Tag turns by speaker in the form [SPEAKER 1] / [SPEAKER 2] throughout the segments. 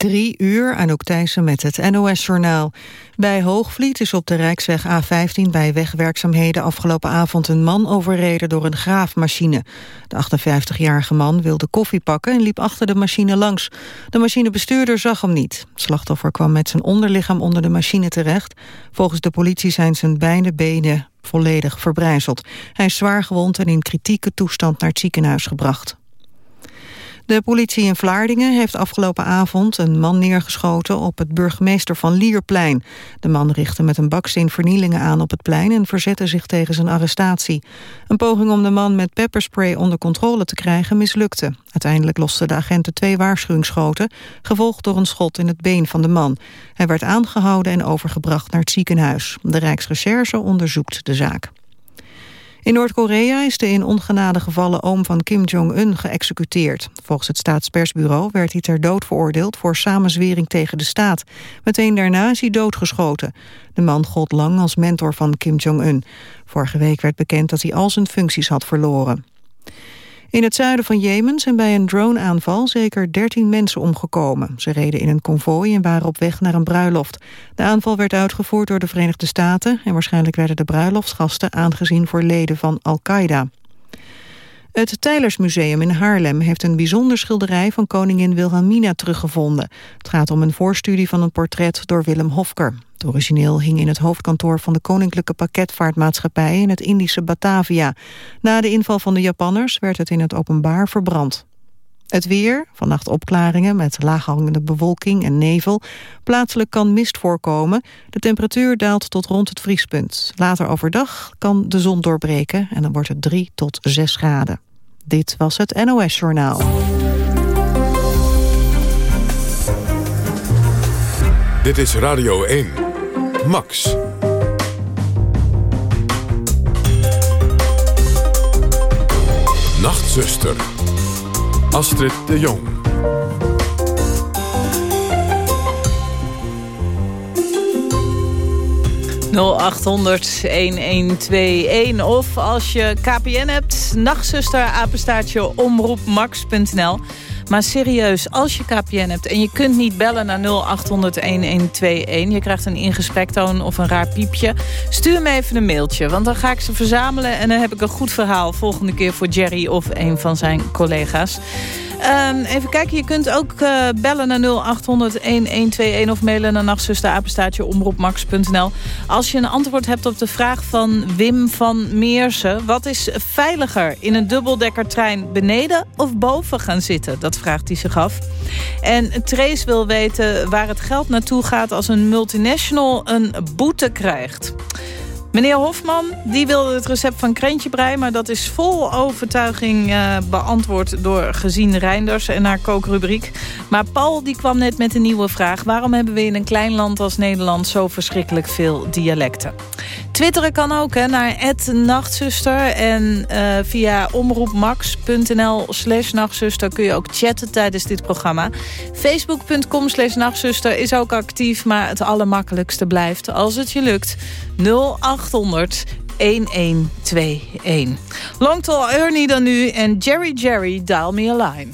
[SPEAKER 1] Drie uur, Anouk Thijssen met het NOS-journaal. Bij Hoogvliet is op de Rijksweg A15 bij wegwerkzaamheden afgelopen avond een man overreden door een graafmachine. De 58-jarige man wilde koffie pakken en liep achter de machine langs. De machinebestuurder zag hem niet. Het slachtoffer kwam met zijn onderlichaam onder de machine terecht. Volgens de politie zijn zijn beide benen volledig verbrijzeld. Hij is zwaar gewond en in kritieke toestand naar het ziekenhuis gebracht. De politie in Vlaardingen heeft afgelopen avond een man neergeschoten op het burgemeester van Lierplein. De man richtte met een baksteen vernielingen aan op het plein en verzette zich tegen zijn arrestatie. Een poging om de man met pepperspray onder controle te krijgen mislukte. Uiteindelijk losten de agenten twee waarschuwingsschoten, gevolgd door een schot in het been van de man. Hij werd aangehouden en overgebracht naar het ziekenhuis. De Rijksrecherche onderzoekt de zaak. In Noord-Korea is de in ongenade gevallen oom van Kim Jong-un geëxecuteerd. Volgens het staatspersbureau werd hij ter dood veroordeeld voor samenzwering tegen de staat. Meteen daarna is hij doodgeschoten. De man gold lang als mentor van Kim Jong-un. Vorige week werd bekend dat hij al zijn functies had verloren. In het zuiden van Jemen zijn bij een droneaanval zeker 13 mensen omgekomen. Ze reden in een konvooi en waren op weg naar een bruiloft. De aanval werd uitgevoerd door de Verenigde Staten... en waarschijnlijk werden de bruiloftsgasten aangezien voor leden van Al-Qaeda. Het Tijlersmuseum in Haarlem heeft een bijzonder schilderij van koningin Wilhelmina teruggevonden. Het gaat om een voorstudie van een portret door Willem Hofker. Het origineel hing in het hoofdkantoor van de Koninklijke Pakketvaartmaatschappij in het Indische Batavia. Na de inval van de Japanners werd het in het openbaar verbrand. Het weer, vannacht opklaringen met laaghangende bewolking en nevel. Plaatselijk kan mist voorkomen. De temperatuur daalt tot rond het vriespunt. Later overdag kan de zon doorbreken en dan wordt het 3 tot 6 graden. Dit was het NOS Journaal.
[SPEAKER 2] Dit is Radio 1. Max. Nachtzuster. Astrid de Jong.
[SPEAKER 3] ...0800-1121 of als je KPN hebt... nachtzuster, apenstaartje, omroepmax.nl... Maar serieus, als je KPN hebt en je kunt niet bellen naar 0800-1121... je krijgt een ingesprektoon of een raar piepje... stuur me even een mailtje, want dan ga ik ze verzamelen... en dan heb ik een goed verhaal volgende keer voor Jerry of een van zijn collega's. Um, even kijken, je kunt ook uh, bellen naar 0800-1121 of mailen naar nachtzusterapenstaatje omroepmax.nl. Als je een antwoord hebt op de vraag van Wim van Meersen. Wat is veiliger, in een dubbeldekkertrein beneden of boven gaan zitten? Dat vraagt hij zich af. En Trace wil weten waar het geld naartoe gaat als een multinational een boete krijgt. Meneer Hofman, die wilde het recept van krentjebrei... maar dat is vol overtuiging uh, beantwoord door Gezien Reinders en haar kookrubriek. Maar Paul die kwam net met een nieuwe vraag. Waarom hebben we in een klein land als Nederland zo verschrikkelijk veel dialecten? Twitteren kan ook hè, naar nachtzuster. En uh, via omroepmax.nl slash nachtzuster kun je ook chatten tijdens dit programma. Facebook.com slash nachtzuster is ook actief, maar het allermakkelijkste blijft als het je lukt. 0800 1121. Long Tall Ernie dan nu en Jerry Jerry Dial Me a Line.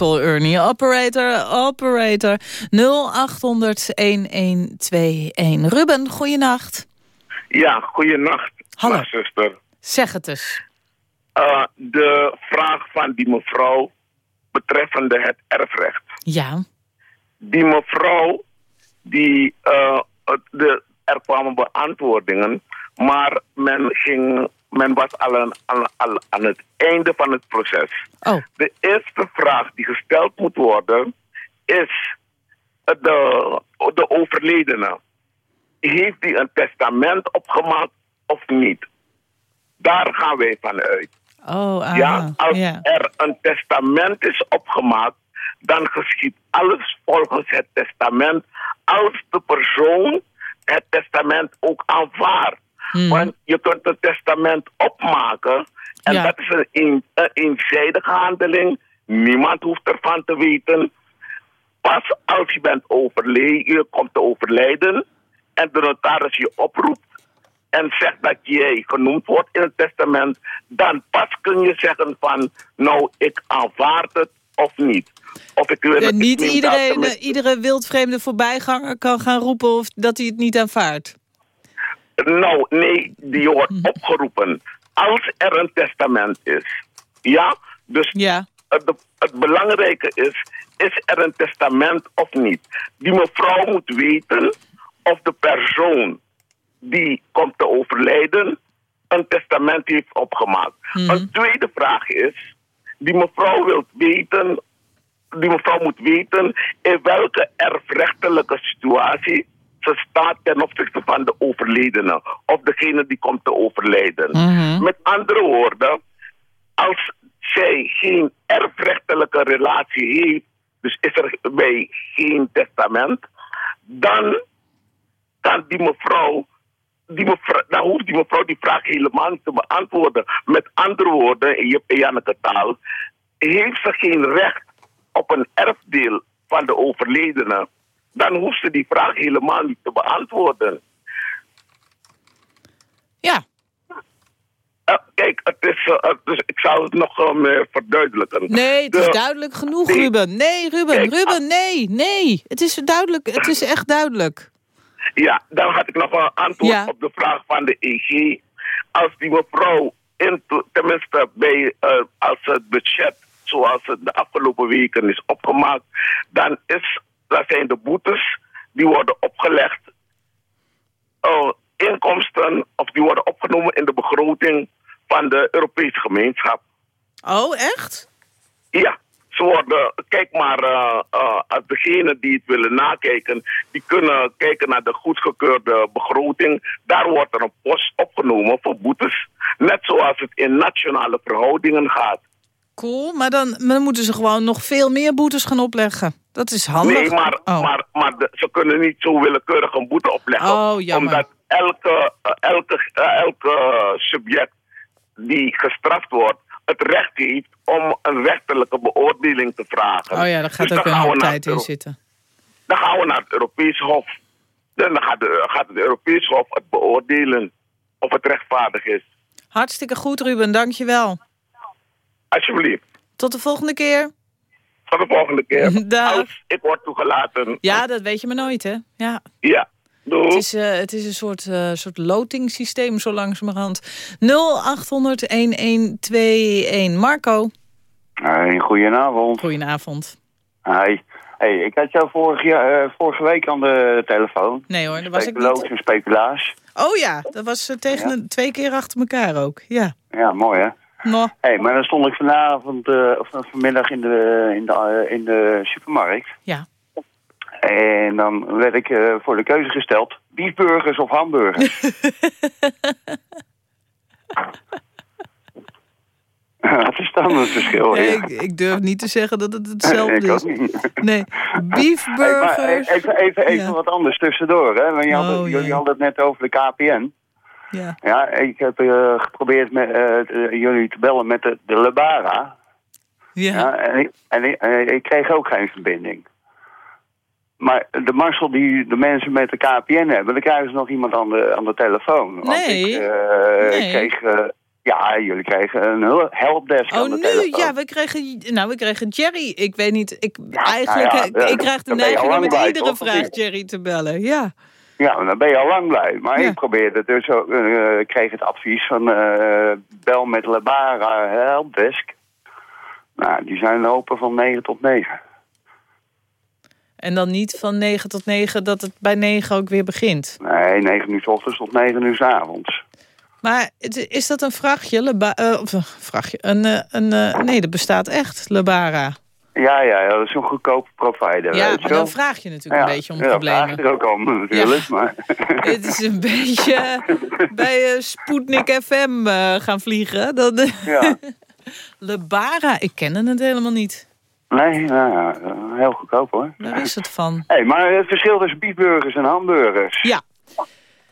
[SPEAKER 3] Longtol Ernie. Operator, operator. 0800-1121. Ruben, goeienacht.
[SPEAKER 4] Ja, goeienacht,
[SPEAKER 3] Hallo.
[SPEAKER 4] zuster.
[SPEAKER 3] Zeg het eens.
[SPEAKER 4] Eh, de vraag van die mevrouw betreffende het erfrecht.
[SPEAKER 3] Ja.
[SPEAKER 4] Die mevrouw, die, eh, de, er kwamen beantwoordingen, maar men, ging, men was al, aan, aan het einde van het proces.
[SPEAKER 3] Oh,
[SPEAKER 4] De eerste vraag die gesteld moet worden is eh, de, de overledene. Heeft hij een testament opgemaakt of niet? Daar gaan wij van uit.
[SPEAKER 3] oh, ah,
[SPEAKER 4] ja, als er een testament is opgemaakt, dan geschiet alles volgens het testament. Als de persoon het testament ook aanvaardt.
[SPEAKER 3] Hmm.
[SPEAKER 4] Want je kunt een testament opmaken en
[SPEAKER 3] Ja.
[SPEAKER 4] dat is een, een, een eenzijdige handeling. Niemand hoeft ervan te weten. Pas als je bent overleden, je komt te overlijden en de notaris je oproept en zegt dat jij genoemd wordt in het testament, dan pas kun je zeggen van, nou, ik aanvaard het of niet. Of ik wil
[SPEAKER 3] En
[SPEAKER 4] het
[SPEAKER 3] niet iedereen, eh, iedere wildvreemde voorbijganger kan gaan roepen of dat hij het niet aanvaardt.
[SPEAKER 4] Nou, nee, die wordt
[SPEAKER 3] Mhm.
[SPEAKER 4] opgeroepen. Als er een testament is. Ja, dus
[SPEAKER 3] Ja.
[SPEAKER 4] het, het belangrijke is, is er een testament of niet? Die mevrouw moet weten of de persoon die komt te overlijden een testament heeft opgemaakt. Een tweede vraag is, die mevrouw wil weten, die mevrouw moet weten in welke erfrechtelijke situatie ze staat ten opzichte van de overledene of degene die komt te overlijden. Met andere woorden, als zij geen erfrechtelijke relatie heeft, dus is er bij geen testament, dan kan die mevrouw, die mevrouw, dan hoeft die mevrouw die vraag helemaal niet te beantwoorden. Met andere woorden, in je Janneke taal, heeft ze geen recht op een erfdeel van de overledene, dan hoeft ze die vraag helemaal niet te beantwoorden.
[SPEAKER 3] Ja.
[SPEAKER 4] Eh, kijk, het is, dus ik zou het nog meer verduidelijken.
[SPEAKER 3] Nee, het is
[SPEAKER 4] De-
[SPEAKER 3] duidelijk genoeg,
[SPEAKER 4] Nee.
[SPEAKER 3] Ruben. Nee, Ruben,
[SPEAKER 4] Kijk,
[SPEAKER 3] Ruben, nee, nee. Het is duidelijk, het is echt duidelijk.
[SPEAKER 4] Ja, dan had ik nog een antwoord
[SPEAKER 3] Ja.
[SPEAKER 4] op de vraag van de EG. Als die mevrouw, in, tenminste bij, als het budget zoals het de afgelopen weken is opgemaakt, dan is, dat zijn de boetes die worden opgelegd. eh, inkomsten, of die worden opgenomen in de begroting van de Europese gemeenschap.
[SPEAKER 3] Oh, echt?
[SPEAKER 4] Ja, ze worden, kijk maar, eh, eh, als degenen die het willen nakijken, die kunnen kijken naar de goedgekeurde begroting. Daar wordt er een post opgenomen voor boetes. Net zoals het in nationale verhoudingen gaat.
[SPEAKER 3] Cool, maar dan, maar dan moeten ze gewoon nog veel meer boetes gaan opleggen. Dat is handig.
[SPEAKER 4] Nee, maar,
[SPEAKER 3] oh.
[SPEAKER 4] maar, maar de- ze kunnen niet zo willekeurig een boete opleggen.
[SPEAKER 3] Oh.
[SPEAKER 4] Omdat elke, eh, elke, eh, elke subject die gestraft wordt, het recht heeft om een rechterlijke beoordeling te vragen.
[SPEAKER 3] Oh ja, daar gaat
[SPEAKER 4] Dus
[SPEAKER 3] ook
[SPEAKER 4] dan
[SPEAKER 3] een
[SPEAKER 4] gaan
[SPEAKER 3] hoop
[SPEAKER 4] we naar
[SPEAKER 3] tijd in zitten.
[SPEAKER 4] Dan gaan we naar het Europees Hof. En dan gaat, de, gaat het Europees Hof het beoordelen of het rechtvaardig is.
[SPEAKER 3] Hartstikke goed, Ruben. Dank je wel.
[SPEAKER 4] Alsjeblieft.
[SPEAKER 3] Tot de volgende keer.
[SPEAKER 4] Tot de volgende keer.
[SPEAKER 3] Dag.
[SPEAKER 4] Als ik word toegelaten.
[SPEAKER 3] Ja, dat weet je maar nooit, hè? Ja.
[SPEAKER 4] Ja. Doei.
[SPEAKER 3] Het is, eh, het is een soort, eh soort lotingssysteem zo langzamerhand. 0800-1121. Marco,
[SPEAKER 5] Hey, goedenavond.
[SPEAKER 3] goedenavond.
[SPEAKER 5] Hey. Hey, ik had jou vorig jaar, eh, vorige week aan de telefoon.
[SPEAKER 3] Nee hoor, dat was ik niet.
[SPEAKER 5] en speculaas.
[SPEAKER 3] Oh ja, dat was tegen
[SPEAKER 5] Ja.
[SPEAKER 3] een- twee keer achter elkaar ook. Ja.
[SPEAKER 5] Ja, mooi hè.
[SPEAKER 3] Nou,
[SPEAKER 5] Hey, maar dan stond ik vanavond, eh, of dan vanmiddag in de, in, de, eh, in de supermarkt.
[SPEAKER 3] ja.
[SPEAKER 5] En dan werd ik eh, voor de keuze gesteld, biefburgers of hamburgers. Wat is dan het verschil?
[SPEAKER 3] Nee, ik, ik durf niet te zeggen dat het hetzelfde is.
[SPEAKER 5] niet.
[SPEAKER 3] Nee,
[SPEAKER 5] Hey,
[SPEAKER 3] beefburgers.
[SPEAKER 5] eh, even even, even
[SPEAKER 3] Ja.
[SPEAKER 5] wat anders tussendoor. Hè? Want je had het-
[SPEAKER 3] Oh,
[SPEAKER 5] jullie hadden het net over de KPN.
[SPEAKER 3] Ja.
[SPEAKER 5] Ja, ik heb eh, geprobeerd met, eh, eh, jullie te bellen met de, de Lebara.
[SPEAKER 3] Ja.
[SPEAKER 5] Ja, en ik, en ik, ik kreeg ook geen verbinding. Maar de Marcel die de mensen met de KPN hebben, dan krijgen ze nog iemand aan de, aan de telefoon. Want
[SPEAKER 3] Nee.
[SPEAKER 5] Ik,
[SPEAKER 3] Nee.
[SPEAKER 5] kreeg, ja, jullie kregen een hel- helpdesk
[SPEAKER 3] Oh,
[SPEAKER 5] aan de
[SPEAKER 3] nu?
[SPEAKER 5] telefoon.
[SPEAKER 3] Ja, we kregen, nou, we kregen Jerry. Ik weet niet, ik,
[SPEAKER 5] Ja,
[SPEAKER 3] eigenlijk,
[SPEAKER 5] nou ja,
[SPEAKER 3] ik, krijg de neiging om met iedere vraag? Jerry te bellen. Ja.
[SPEAKER 5] Ja, maar dan ben je al lang blij. Maar
[SPEAKER 3] Ja.
[SPEAKER 5] ik probeerde dus ook, ik kreeg het advies van eh, bel met Lebara helpdesk. Nou, die zijn open van 9 tot 9.
[SPEAKER 3] En dan niet van 9 tot 9 dat het bij 9 ook weer begint.
[SPEAKER 5] Nee, 9 uur 's ochtends tot 9 uur 's avonds.
[SPEAKER 3] Maar is dat een vrachtje? Leba eh, of een vrachtje? Een, een, nee, dat bestaat echt, Lebara.
[SPEAKER 5] Ja, ja, ja, dat is een goedkope provider.
[SPEAKER 3] Ja,
[SPEAKER 5] weet je wel.
[SPEAKER 3] dan vraag je natuurlijk een beetje om
[SPEAKER 5] ja,
[SPEAKER 3] problemen.
[SPEAKER 5] vraag je er ook om natuurlijk. Maar,
[SPEAKER 3] Het is een beetje bij uh, Sputnik FM eh, gaan vliegen. Dan, eh,
[SPEAKER 5] ja.
[SPEAKER 3] Lebara, ik kende het helemaal niet.
[SPEAKER 5] Nee, nou, ja, heel goedkoop hoor.
[SPEAKER 3] Waar is het van?
[SPEAKER 5] Hey, maar het verschil tussen biefburgers en hamburgers.
[SPEAKER 3] Ja.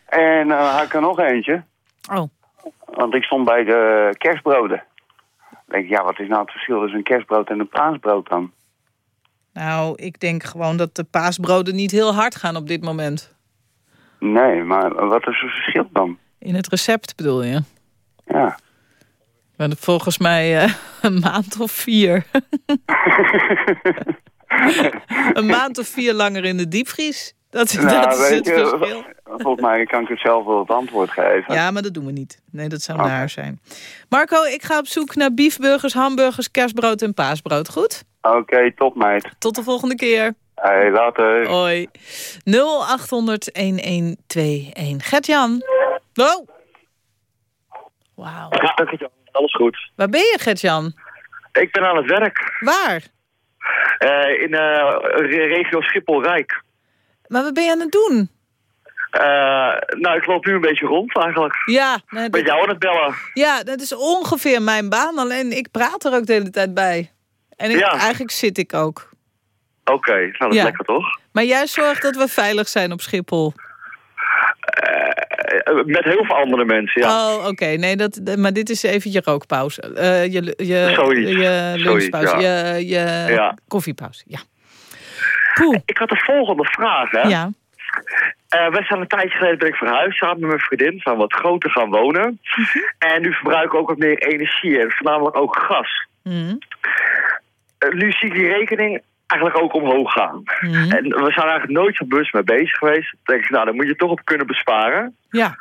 [SPEAKER 5] En dan had ik er nog eentje.
[SPEAKER 3] Oh,
[SPEAKER 5] Want ik stond bij de kerstbroden. Ik denk, ja, wat is nou het verschil tussen een kerstbrood en een paasbrood dan?
[SPEAKER 3] nou, ik denk gewoon dat de paasbroden niet heel hard gaan op dit moment.
[SPEAKER 5] Nee, maar wat is het verschil dan?
[SPEAKER 3] In het recept bedoel je?
[SPEAKER 5] Ja.
[SPEAKER 3] Maar volgens mij eh, een maand of vier. een maand of vier langer in de diepvries. Dat,
[SPEAKER 5] Nou,
[SPEAKER 3] dat is het
[SPEAKER 5] je,
[SPEAKER 3] verschil.
[SPEAKER 5] Volgens mij kan ik het zelf wel het antwoord geven.
[SPEAKER 3] Ja, maar dat doen we niet. Nee, dat zou
[SPEAKER 5] Oké.
[SPEAKER 3] naar zijn. Marco, ik ga op zoek naar biefburgers, hamburgers, kerstbrood en paasbrood. Goed?
[SPEAKER 5] Oké, top meid.
[SPEAKER 3] Tot de volgende keer.
[SPEAKER 5] Hey, later.
[SPEAKER 3] Hoi. 0800-1121. Gert-Jan. Oh. Wauw.
[SPEAKER 6] Ja, dankjewel. Alles goed.
[SPEAKER 3] Waar ben je, Gert-Jan?
[SPEAKER 6] Ik ben aan het werk
[SPEAKER 3] Waar?
[SPEAKER 6] eh, in eh, re- regio Schiphol-Rijk.
[SPEAKER 3] Maar wat ben je aan het doen?
[SPEAKER 6] Eh, nou, ik loop nu een beetje rond eigenlijk.
[SPEAKER 3] Ja, nee,
[SPEAKER 6] Met
[SPEAKER 3] dat,
[SPEAKER 6] jou aan het bellen.
[SPEAKER 3] ja, dat is ongeveer mijn baan. Alleen ik praat er ook de hele tijd bij. En ik,
[SPEAKER 6] Ja.
[SPEAKER 3] eigenlijk zit ik ook.
[SPEAKER 6] Oké, nou dat is
[SPEAKER 3] Ja.
[SPEAKER 6] lekker toch?
[SPEAKER 3] Maar jij zorgt dat we veilig zijn op Schiphol.
[SPEAKER 6] Eh, eh, met heel veel andere mensen, ja.
[SPEAKER 3] Oh, oké. Nee, dat, maar dit is even je rookpauze. Eh, je je,
[SPEAKER 6] Zoiets.
[SPEAKER 3] je lunchpauze.
[SPEAKER 6] Zoiets,
[SPEAKER 3] Je, je
[SPEAKER 6] Ja.
[SPEAKER 3] koffiepauze. Ja. Cool.
[SPEAKER 6] Ik had de volgende vraag, hè.
[SPEAKER 3] Ja.
[SPEAKER 6] Eh, wij zijn een tijdje geleden ben ik verhuisd samen met mijn vriendin. Zijn wat groter gaan wonen.
[SPEAKER 3] Mhm.
[SPEAKER 6] En nu verbruiken we ook wat meer energie. En voornamelijk ook gas.
[SPEAKER 3] Mhm.
[SPEAKER 6] Eh, nu zie ik die rekening eigenlijk ook omhoog gaan.
[SPEAKER 3] Mhm.
[SPEAKER 6] En we zijn eigenlijk nooit zo bewust mee bezig geweest. Dan denk ik, nou, dan moet je toch op kunnen besparen.
[SPEAKER 3] Ja.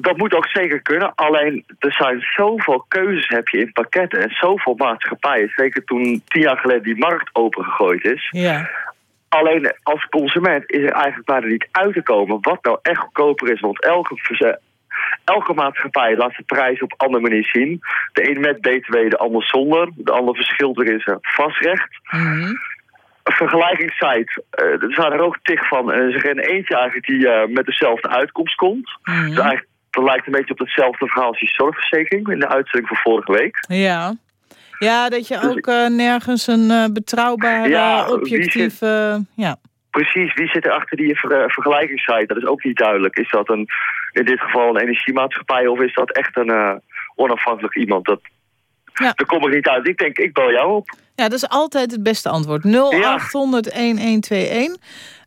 [SPEAKER 6] Dat moet ook zeker kunnen. Alleen, er zijn zoveel keuzes heb je in pakketten. En zoveel maatschappijen. Zeker toen tien jaar geleden die markt opengegooid is.
[SPEAKER 3] Ja.
[SPEAKER 6] Alleen als consument is er eigenlijk bijna niet uit te komen wat nou echt goedkoper is. Want elke, elke maatschappij laat de prijs op andere manier zien. De een met BTW, de ander zonder. De ander verschilt er in zijn vastrecht.
[SPEAKER 3] Mhm.
[SPEAKER 6] Een vergelijkingssite, eh, er zijn er ook tig van. En er is er geen eentje eigenlijk die eh, met dezelfde uitkomst komt.
[SPEAKER 3] Mhm.
[SPEAKER 6] Dus eigenlijk, dat lijkt een beetje op hetzelfde verhaal als die zorgverzekering in de uitzending van vorige week.
[SPEAKER 3] Ja. Ja, dat je ook eh, nergens een eh, betrouwbare,
[SPEAKER 6] Ja,
[SPEAKER 3] objectieve... Ja.
[SPEAKER 6] Precies, wie zit er achter die ver- vergelijkingssite? Dat is ook niet duidelijk. Is dat een, in dit geval een energiemaatschappij of is dat echt een eh, onafhankelijk iemand? Dat
[SPEAKER 3] Ja.
[SPEAKER 6] Daar kom ik niet uit. Ik denk, ik bel jou op.
[SPEAKER 3] Ja, dat is altijd het beste antwoord. 0800-1121.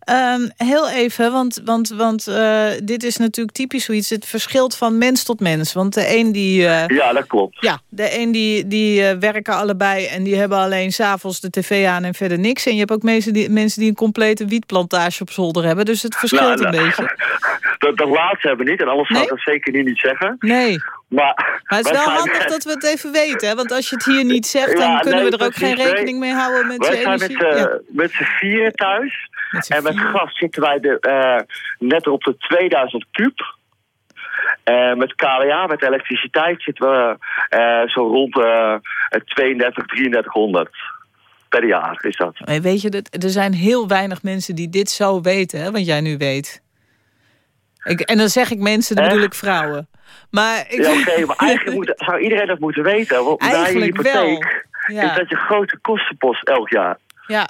[SPEAKER 3] Ehm, heel even, want, want, want eh, dit is natuurlijk typisch zoiets. Het verschilt van mens tot mens. Want de een die... eh,
[SPEAKER 6] Ja, dat klopt.
[SPEAKER 3] ja, de een die, die eh, werken allebei en die hebben alleen s'avonds de tv aan en verder niks. En je hebt ook mensen die, mensen die een complete wietplantage op zolder hebben. Dus het verschilt
[SPEAKER 6] Nou,
[SPEAKER 3] een
[SPEAKER 6] nou,
[SPEAKER 3] beetje.
[SPEAKER 6] Dat, dat laatste hebben we niet. En anders zou ik
[SPEAKER 3] Nee?
[SPEAKER 6] dat zeker niet, niet zeggen.
[SPEAKER 3] Nee,
[SPEAKER 6] Maar,
[SPEAKER 3] maar het is wel handig dat we het even weten. Hè? Want als je het hier niet zegt, dan
[SPEAKER 6] Ja,
[SPEAKER 3] kunnen
[SPEAKER 6] nee,
[SPEAKER 3] we er ook geen rekening mee houden met
[SPEAKER 6] Wij
[SPEAKER 3] je
[SPEAKER 6] zijn met,
[SPEAKER 3] energie.
[SPEAKER 6] eh,
[SPEAKER 3] Ja,
[SPEAKER 6] met z'n vieren thuis.
[SPEAKER 3] met
[SPEAKER 6] En met gas zitten wij de, eh, net op de 2000 kuub. Eh, met KWA, met elektriciteit, zitten we eh, zo rond eh 32, 3300 per jaar is dat.
[SPEAKER 3] Weet je, dat- er zijn heel weinig mensen die dit zo weten, hè, wat jij nu weet. Ik, en dan zeg ik mensen, dan
[SPEAKER 6] Echt?
[SPEAKER 3] bedoel ik vrouwen. Maar ik,
[SPEAKER 6] Ja, oké, maar eigenlijk moet, zou iedereen dat moeten weten. Want na je hypotheek
[SPEAKER 3] Ja.
[SPEAKER 6] is dat je grote kostenpost elk jaar.
[SPEAKER 3] Ja.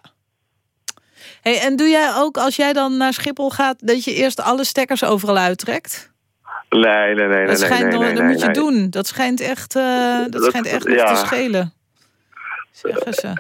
[SPEAKER 3] Hey, en doe jij ook, als jij dan naar Schiphol gaat... dat je eerst alle stekkers overal uittrekt?
[SPEAKER 6] Nee, nee, nee, nee.
[SPEAKER 3] dat schijnt
[SPEAKER 6] nee,
[SPEAKER 3] nog-
[SPEAKER 6] nee,
[SPEAKER 3] dat
[SPEAKER 6] nee,
[SPEAKER 3] moet je
[SPEAKER 6] nee.
[SPEAKER 3] doen. Dat schijnt echt, eh, dat
[SPEAKER 6] Dat-
[SPEAKER 3] schijnt echt
[SPEAKER 6] ja.
[SPEAKER 3] te schelen. Zeggen ze.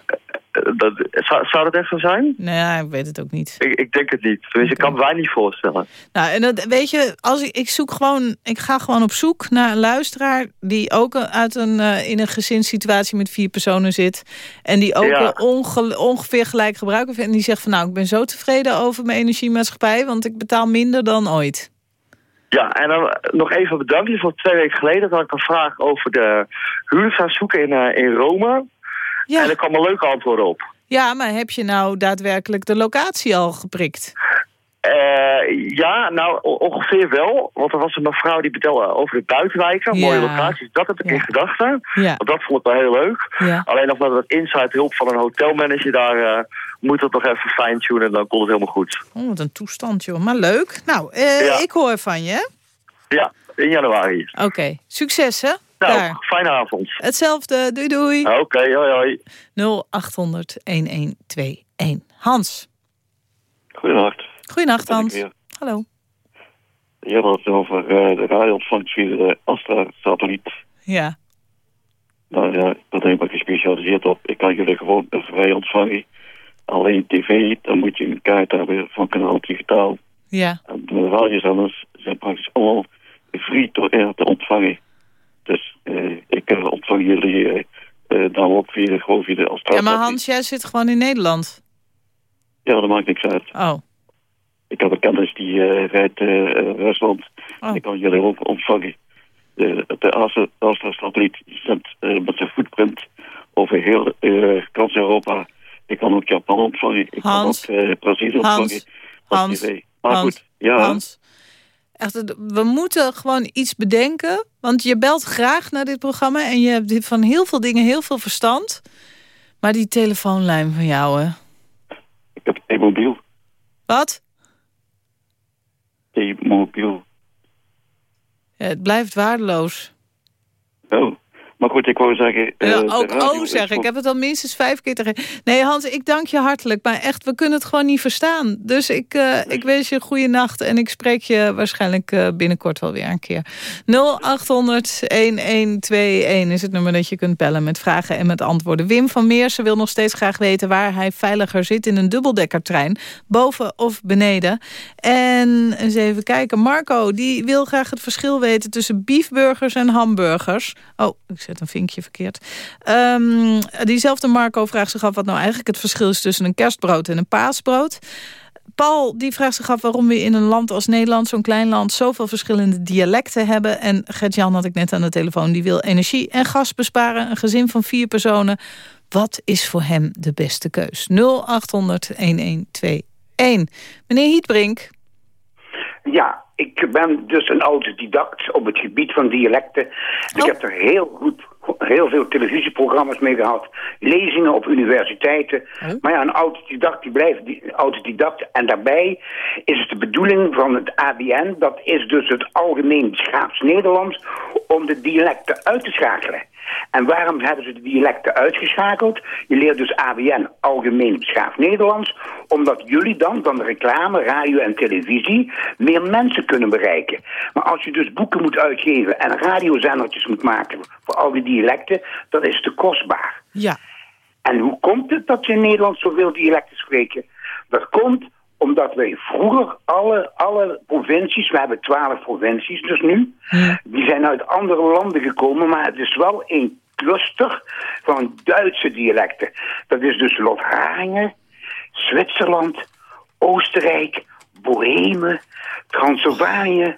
[SPEAKER 6] Eh, Dat, zou, zou dat echt zo zijn?
[SPEAKER 3] Nee, ja, ik weet het ook niet.
[SPEAKER 6] Ik, ik denk het niet. Tenminste, ik kan het mij niet voorstellen.
[SPEAKER 3] Nou, en dat, weet je, als ik, ik zoek gewoon, ik ga gewoon op zoek naar een luisteraar die ook uit een, eh, in een gezinssituatie met vier personen zit. En die ook
[SPEAKER 6] Ja.
[SPEAKER 3] eh, onge- ongeveer gelijk gebruik heeft. En die zegt van nou, ik ben zo tevreden over mijn energiemaatschappij, want ik betaal minder dan ooit.
[SPEAKER 6] Ja, en dan nog even bedankt. Voor twee weken geleden had ik een vraag over de huurzaamzoeken in, eh, in Rome.
[SPEAKER 3] Ja.
[SPEAKER 6] En er kwam een leuke antwoord op.
[SPEAKER 3] ja, maar heb je nou daadwerkelijk de locatie al geprikt?
[SPEAKER 6] Eh, ja, nou ongeveer wel. Want er was een mevrouw die vertelde over de buitenwijken.
[SPEAKER 3] Ja.
[SPEAKER 6] Mooie locaties. Dat heb ik
[SPEAKER 3] Ja.
[SPEAKER 6] in gedachten.
[SPEAKER 3] Ja,
[SPEAKER 6] Want dat vond ik wel heel leuk. Alleen nog met wat inside hulp van een hotelmanager. Daar eh, moet het nog even fine-tunen. En dan komt het helemaal goed.
[SPEAKER 3] Oh, wat een toestand, joh. Maar leuk. Nou, eh, ik hoor van je.
[SPEAKER 6] Ja, in januari.
[SPEAKER 3] Oké, succes hè?
[SPEAKER 6] Nou,
[SPEAKER 3] Daar.
[SPEAKER 6] fijne avond.
[SPEAKER 3] Hetzelfde, doei doei.
[SPEAKER 6] Oké, hoi hoi.
[SPEAKER 3] 0800 1121. Hans.
[SPEAKER 7] Goedenacht.
[SPEAKER 3] Goedenacht, Hans. Hallo.
[SPEAKER 7] Je had het over eh, de radioontvangst via de Astra-satelliet.
[SPEAKER 3] Ja.
[SPEAKER 7] Nou ja, daar ben ik gespecialiseerd op. Ik kan jullie gewoon vrij ontvangen. Alleen tv, dan moet je een kaart hebben van kanaal digitaal.
[SPEAKER 3] Ja.
[SPEAKER 7] En de radiozenders zijn praktisch allemaal free to air te ontvangen. Dus eh, ik eh, ontvang jullie eh, dan ook via, de- gewoon de Astra.
[SPEAKER 3] ja, maar Hans, jij zit gewoon in Nederland.
[SPEAKER 7] Ja, dat maakt niks uit.
[SPEAKER 3] Oh.
[SPEAKER 7] Ik heb een kennis die rijdt Rusland.
[SPEAKER 3] Oh.
[SPEAKER 7] Ik kan jullie ook ontvangen. De, de Astra- Astra-satelliet zendt met zijn footprint over heel kans Europa. Ik kan ook Japan ontvangen. Ik
[SPEAKER 3] Hans.
[SPEAKER 7] kan ook Brazilië ontvangen.
[SPEAKER 3] Hans. Hans.
[SPEAKER 7] Maar
[SPEAKER 3] Hans.
[SPEAKER 7] goed, ja.
[SPEAKER 3] Hans. Echt, we moeten gewoon iets bedenken. Want je belt graag naar dit programma. En je hebt dit- van heel veel dingen heel veel verstand. Maar die telefoonlijn van jou, hè?
[SPEAKER 7] Ik heb e-mobiel.
[SPEAKER 3] Wat?
[SPEAKER 7] E-mobiel.
[SPEAKER 3] Ja, het blijft waardeloos.
[SPEAKER 7] Oh. Maar goed, ik wou zeggen... eh,
[SPEAKER 3] Ja, ook oh
[SPEAKER 7] is
[SPEAKER 3] zeg,
[SPEAKER 7] voor-
[SPEAKER 3] ik heb het al minstens vijf keer tegen. Nee Hans, ik dank je hartelijk, maar echt, we kunnen het gewoon niet verstaan. Dus ik, eh, ik wens je een goede nacht en ik spreek je waarschijnlijk eh, binnenkort wel weer een keer. 0800-1121 is het nummer dat je kunt bellen met vragen en met antwoorden. Wim van Meersen wil nog steeds graag weten waar hij veiliger zit in een dubbeldekkertrein. Boven of beneden. En eens even kijken, Marco die wil graag het verschil weten tussen beefburgers en hamburgers. Oh, ik zet een vinkje verkeerd. Ehm, diezelfde Marco vraagt zich af wat nou eigenlijk het verschil is tussen een kerstbrood en een paasbrood. Paul die vraagt zich af waarom we in een land als Nederland, zo'n klein land, zoveel verschillende dialecten hebben. En Gert-Jan had ik net aan de telefoon, die wil energie en gas besparen. Een gezin van vier personen. Wat is voor hem de beste keus? 0800 1121. Meneer Hietbrink.
[SPEAKER 8] Ja, ik ben dus een autodidact op het gebied van dialecten. Ik
[SPEAKER 3] Oh.
[SPEAKER 8] heb er heel goed, heel veel televisieprogramma's mee gehad. Lezingen op universiteiten. Maar ja, een autodidact die blijft die- autodidact. En daarbij is het de bedoeling van het ABN... dat is dus het Algemeen Schaats Nederlands... om de dialecten uit te schakelen. En waarom hebben ze de dialecten uitgeschakeld? Je leert dus ABN, Algemeen Beschaafd Nederlands, omdat jullie dan van de reclame, radio en televisie meer mensen kunnen bereiken. Maar als je dus boeken moet uitgeven en radiozendertjes moet maken voor al die dialecten, dat is te kostbaar.
[SPEAKER 3] Ja.
[SPEAKER 8] En hoe komt het dat ze in Nederland zoveel dialecten spreken? Dat komt omdat wij vroeger alle, alle provincies, we hebben twaalf provincies dus nu, die zijn uit andere landen gekomen, maar het is wel een cluster van Duitse dialecten. Dat is dus Lotharingen, Zwitserland, Oostenrijk, Bohemen, Transylvanië,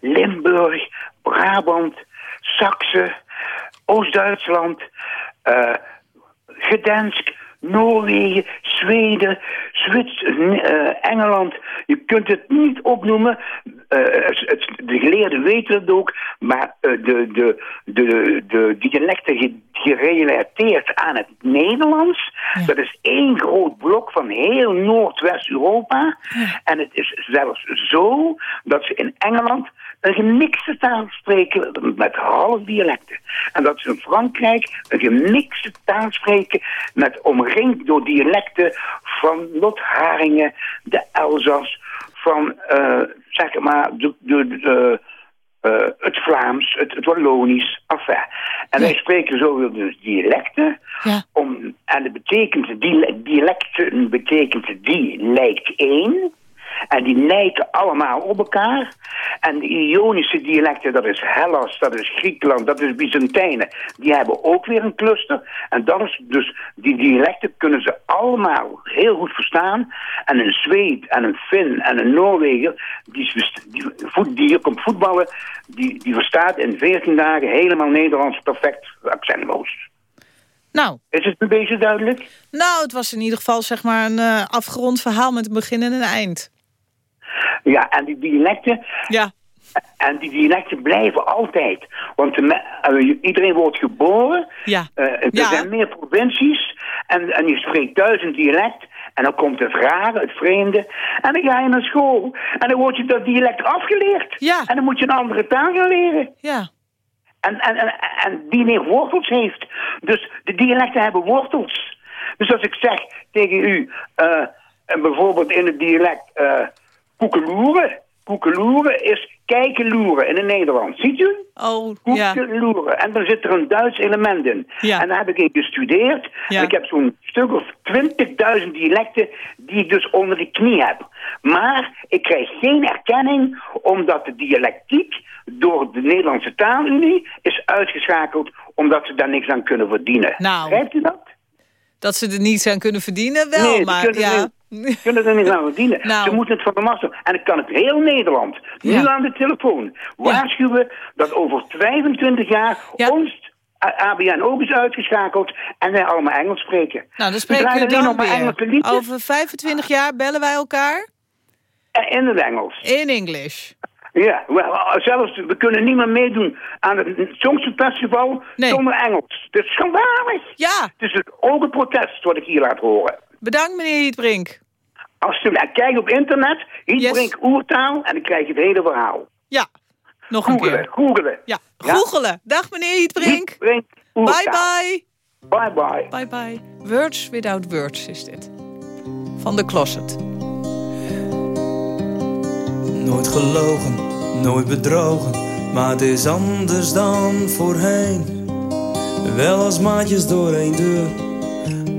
[SPEAKER 8] Limburg, Brabant, Saxe, Oost-Duitsland, eh Gdansk, Noorwegen, Zweden, Zwits, eh, Engeland. Je kunt het niet opnoemen. Eh, het, het- de geleerden weten het ook. Maar eh, de, de, de, de dialecten ge- gerelateerd aan het Nederlands... dat is één groot blok van heel Noordwest-Europa. En het is zelfs zo dat ze in Engeland een gemixte taal spreken met half dialecten. En dat ze in Frankrijk een gemixte taal spreken met omringd door dialecten van Lotharingen, de Elzas, van eh, zeg maar de, de, de, eh, het Vlaams, het, het Wallonisch, enfin. En wij spreken zoveel dus dialecten.
[SPEAKER 3] Ja.
[SPEAKER 8] Om, en het betekent, die, dialecten betekent die lijkt één. En die lijken allemaal op elkaar. En de Ionische dialecten, dat is Hellas, dat is Griekenland, dat is Byzantijnen. Die hebben ook weer een cluster. En dat is dus, die dialecten kunnen ze allemaal heel goed verstaan. En een Zweed en een Fin en een Noorweger, die, die, voet- die hier komt voetballen, die, die verstaat in 14 dagen helemaal Nederlands perfect accentloos.
[SPEAKER 3] Nou,
[SPEAKER 8] Is het een beetje duidelijk?
[SPEAKER 3] nou, het was in ieder geval zeg maar een eh, afgerond verhaal met een begin en een eind.
[SPEAKER 8] Ja, en die dialecten,
[SPEAKER 3] Ja,
[SPEAKER 8] En die dialecten blijven altijd. Want me- eh, iedereen wordt geboren.
[SPEAKER 3] Ja.
[SPEAKER 8] Eh, er
[SPEAKER 3] Ja.
[SPEAKER 8] zijn meer provincies. En, en je spreekt duizend dialect. En dan komt het rare, het vreemde. En dan ga je naar school. En dan word je dat dialect afgeleerd.
[SPEAKER 3] Ja.
[SPEAKER 8] En dan moet je een andere taal gaan leren.
[SPEAKER 3] ja.
[SPEAKER 8] En, en, en, en die meer wortels heeft. Dus de dialecten hebben wortels. Dus als ik zeg tegen u, en bijvoorbeeld in het dialect, koekeloeren. Koekeloeren is kijkenloeren in het Nederlands. Ziet u?
[SPEAKER 3] Oh, ja.
[SPEAKER 8] Koekeloeren. En dan zit er een Duits element in.
[SPEAKER 3] Ja.
[SPEAKER 8] En daar heb ik in gestudeerd.
[SPEAKER 3] Ja.
[SPEAKER 8] En ik heb zo'n stuk of 20.000 dialecten die ik dus onder de knie heb. Maar ik krijg geen erkenning omdat de dialectiek door de Nederlandse taalunie is uitgeschakeld omdat ze daar niks aan kunnen verdienen.
[SPEAKER 3] Nou.
[SPEAKER 8] Begrijpt u dat?
[SPEAKER 3] Dat ze er niets aan kunnen verdienen, wel,
[SPEAKER 8] Nee,
[SPEAKER 3] maar ja.
[SPEAKER 8] Kunnen er niks aan verdienen.
[SPEAKER 3] Nou.
[SPEAKER 8] Ze moeten het van de massa. En ik kan het heel Nederland, nu
[SPEAKER 3] Ja.
[SPEAKER 8] aan de telefoon, waarschuwen dat over 25 jaar
[SPEAKER 3] Ja.
[SPEAKER 8] ons ABN ook is uitgeschakeld en wij allemaal Engels spreken.
[SPEAKER 3] Nou, dan
[SPEAKER 8] We
[SPEAKER 3] spreken we dan weer.
[SPEAKER 8] liedjes
[SPEAKER 3] Over 25 jaar bellen wij elkaar
[SPEAKER 8] in het Engels.
[SPEAKER 3] in English.
[SPEAKER 8] Ja, wel, zelfs we kunnen niet meer meedoen aan het Songfestival
[SPEAKER 3] Nee.
[SPEAKER 8] zonder Engels. Het is schandalig.
[SPEAKER 3] Ja,
[SPEAKER 8] Het is het ook een protest wat ik hier laat horen.
[SPEAKER 3] Bedankt meneer Hietbrink.
[SPEAKER 8] Alsjeblieft, kijk op internet, Hietbrink oertaal en dan krijg je het hele verhaal.
[SPEAKER 3] Ja, nog een keer.
[SPEAKER 8] googelen.
[SPEAKER 3] Ja,
[SPEAKER 8] Ja?
[SPEAKER 3] googelen. Dag meneer Hietbrink.
[SPEAKER 8] Hietbrink
[SPEAKER 3] Bye
[SPEAKER 8] oertaal.
[SPEAKER 3] bye.
[SPEAKER 8] Bye bye.
[SPEAKER 3] Bye bye. Words without words is dit. Van de Closet.
[SPEAKER 9] Nooit gelogen, nooit bedrogen, maar het is anders dan voorheen. Wel als maatjes door één deur,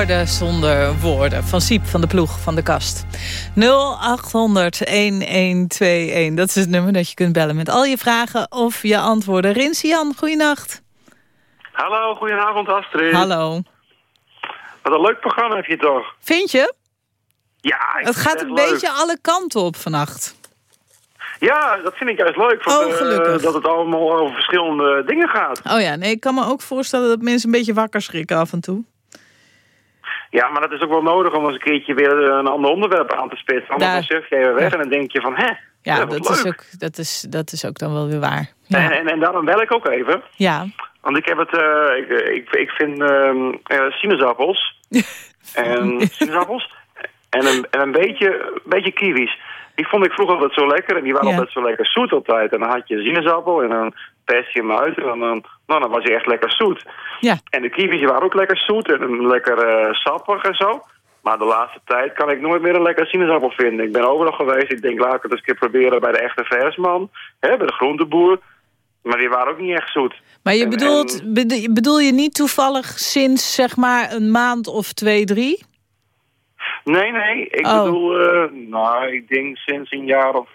[SPEAKER 9] Woorden zonder woorden.
[SPEAKER 3] Van Siep van de ploeg van de kast. 0800-1121. Dat is het nummer dat je kunt bellen met al je vragen of je antwoorden. Rinsian, goeienacht.
[SPEAKER 10] Hallo, goedenavond Astrid.
[SPEAKER 3] Hallo.
[SPEAKER 10] Wat een leuk programma heb je toch?
[SPEAKER 3] Vind je?
[SPEAKER 10] Ja, ik
[SPEAKER 3] Het gaat een
[SPEAKER 10] leuk.
[SPEAKER 3] beetje alle kanten op vannacht.
[SPEAKER 10] Ja, dat vind ik juist leuk. Want,
[SPEAKER 3] Oh,
[SPEAKER 10] eh, dat het allemaal over verschillende dingen gaat.
[SPEAKER 3] Oh ja, nee, ik kan me ook voorstellen dat mensen een beetje wakker schrikken af en toe.
[SPEAKER 10] Ja, maar dat is ook wel nodig om eens een keertje weer een ander onderwerp aan te spitsen. Anders dan surf je even weg en dan denk je van, hè,
[SPEAKER 3] Ja,
[SPEAKER 10] dat
[SPEAKER 3] dat
[SPEAKER 10] is
[SPEAKER 3] ook, dat, is, dat is ook dan wel weer waar.
[SPEAKER 10] En,
[SPEAKER 3] Ja.
[SPEAKER 10] en, en daarom bel ik ook even.
[SPEAKER 3] ja.
[SPEAKER 10] Want ik heb het, eh, ik, ik, ik vind ehm eh, sinaasappels. en sinaasappels. En een, en een beetje, een beetje kiwis. Die vond ik vroeger altijd zo lekker. En die waren
[SPEAKER 3] Ja.
[SPEAKER 10] altijd zo lekker zoet altijd. En dan had je sinaasappel en dan pers je hem uit. En dan, nou, dan was hij echt lekker zoet.
[SPEAKER 3] Ja.
[SPEAKER 10] En de kiwis waren ook lekker zoet en lekker eh, sappig en zo. Maar de laatste tijd kan ik nooit meer een lekker sinaasappel vinden. Ik ben overal geweest. Ik denk, laat ik het eens een keer proberen bij de echte versman. Hè, bij de groenteboer. Maar die waren ook niet echt zoet.
[SPEAKER 3] Maar je
[SPEAKER 10] En-
[SPEAKER 3] bedoelt, bede- bedoel je niet toevallig sinds zeg maar een maand of twee, drie?
[SPEAKER 10] Nee, nee. Ik
[SPEAKER 3] Oh.
[SPEAKER 10] bedoel, eh, nou, ik denk sinds een jaar of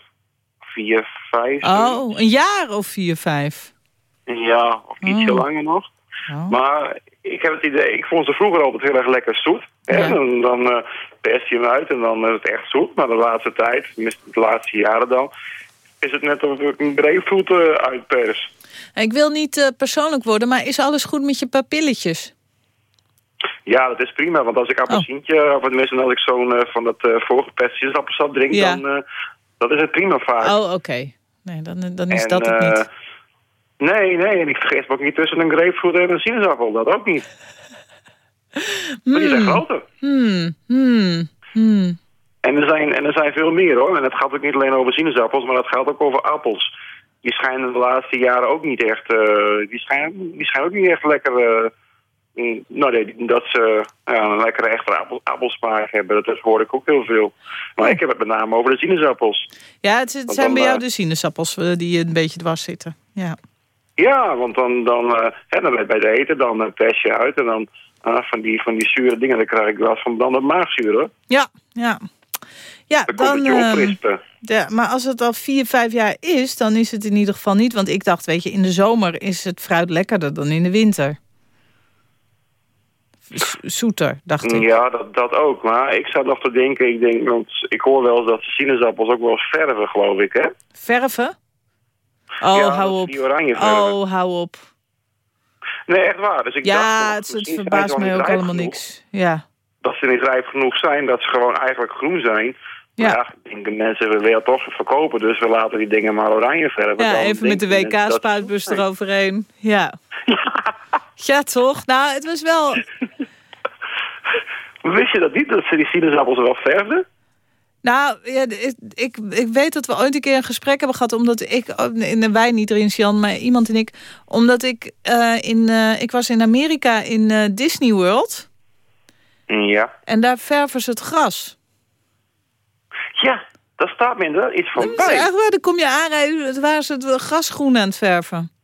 [SPEAKER 10] vier, vijf.
[SPEAKER 3] Oh, een jaar of vier, vijf?
[SPEAKER 10] Ja, of ietsje
[SPEAKER 3] Oh.
[SPEAKER 10] langer nog.
[SPEAKER 3] Oh.
[SPEAKER 10] Maar ik heb het idee, ik vond ze vroeger altijd heel erg lekker zoet. Hè?
[SPEAKER 3] Ja.
[SPEAKER 10] Dan, dan eh pers je hem uit en dan is het echt zoet. Maar de laatste tijd, de laatste jaren dan, is het net of ik een grapefruit eh, uitpers.
[SPEAKER 3] Ik wil niet eh, persoonlijk worden, maar is alles goed met je papilletjes?
[SPEAKER 10] Ja, dat is prima, want als ik appelsientje, of tenminste als ik zo'n van dat uh, voorgeperste sinaasappelsap drink,
[SPEAKER 3] Ja.
[SPEAKER 10] dan dat is het prima vaak.
[SPEAKER 3] Oh, oké. Nee, dan, dan is
[SPEAKER 10] En,
[SPEAKER 3] dat het niet.
[SPEAKER 10] Nee, nee, en ik vergeet ook niet tussen een grapefruit en een sinaasappel, dat ook niet. Maar die zijn groter.
[SPEAKER 3] Hmm, hmm, hmm.
[SPEAKER 10] En er, zijn, en er zijn veel meer hoor. En het gaat ook niet alleen over sinaasappels, maar het gaat ook over appels. Die schijnen de laatste jaren ook niet echt, eh, die, schijnen, die schijnen ook niet echt lekker, eh, mm, nou nee, dat ze ja, een lekkere echte appel, appelsmaak hebben. Dat hoor ik ook heel veel. Maar ik heb het met name over de sinaasappels.
[SPEAKER 3] Ja, het, het zijn bij jou
[SPEAKER 10] eh,
[SPEAKER 3] de sinaasappels die een beetje dwars zitten. Ja.
[SPEAKER 10] Ja, want dan, dan, eh, hè, dan bij- het eten, dan eh, pers je uit en dan ah, van, die, van die zure dingen, dan krijg ik wel van dan maagzuur hoor.
[SPEAKER 3] Ja, ja. Ja,
[SPEAKER 10] Dan, oprispen.
[SPEAKER 3] ja, maar als het al vier, vijf jaar is, dan is het in ieder geval niet. Want ik dacht, weet je, in de zomer is het fruit lekkerder dan in de winter. zoeter, dacht ik.
[SPEAKER 10] Ja, dat, dat ook. Maar ik zat nog te denken, ik, denk, want ik hoor wel eens dat sinaasappels ook wel eens verven, geloof ik, hè?
[SPEAKER 3] Verven? Oh,
[SPEAKER 10] Ja,
[SPEAKER 3] hou op. Oh, hou op.
[SPEAKER 10] Nee, echt waar. Dus ik dacht,
[SPEAKER 3] Ja,
[SPEAKER 10] nog,
[SPEAKER 3] het, het
[SPEAKER 10] misschien zijn
[SPEAKER 3] verbaast mij ook allemaal
[SPEAKER 10] genoeg.
[SPEAKER 3] niks. Ja.
[SPEAKER 10] Dat ze niet rijp genoeg zijn, dat ze gewoon eigenlijk groen zijn.
[SPEAKER 3] Ja.
[SPEAKER 10] Ja, ik denk de mensen willen het toch verkopen, dus we laten die dingen maar oranje verven.
[SPEAKER 3] Ja, even met de
[SPEAKER 10] denken
[SPEAKER 3] WK-spuitbus eroverheen. Ja. Ja, toch? Nou, het was wel...
[SPEAKER 10] Wist je dat niet, dat ze die sinaasappels wel verfden?
[SPEAKER 3] Nou, ja, ik, ik, weet dat we ooit een keer een gesprek hebben gehad... omdat ik, oh, wij niet erin, Jan, maar iemand en ik... omdat ik eh, in... eh, ik was in Amerika in eh, Disney World...
[SPEAKER 10] Ja.
[SPEAKER 3] en daar verven ze het gras.
[SPEAKER 10] Ja, daar staat me inderdaad iets van bij.
[SPEAKER 3] echt waar, dan kom je aanrijden, het waren ze het gras groen aan het verven.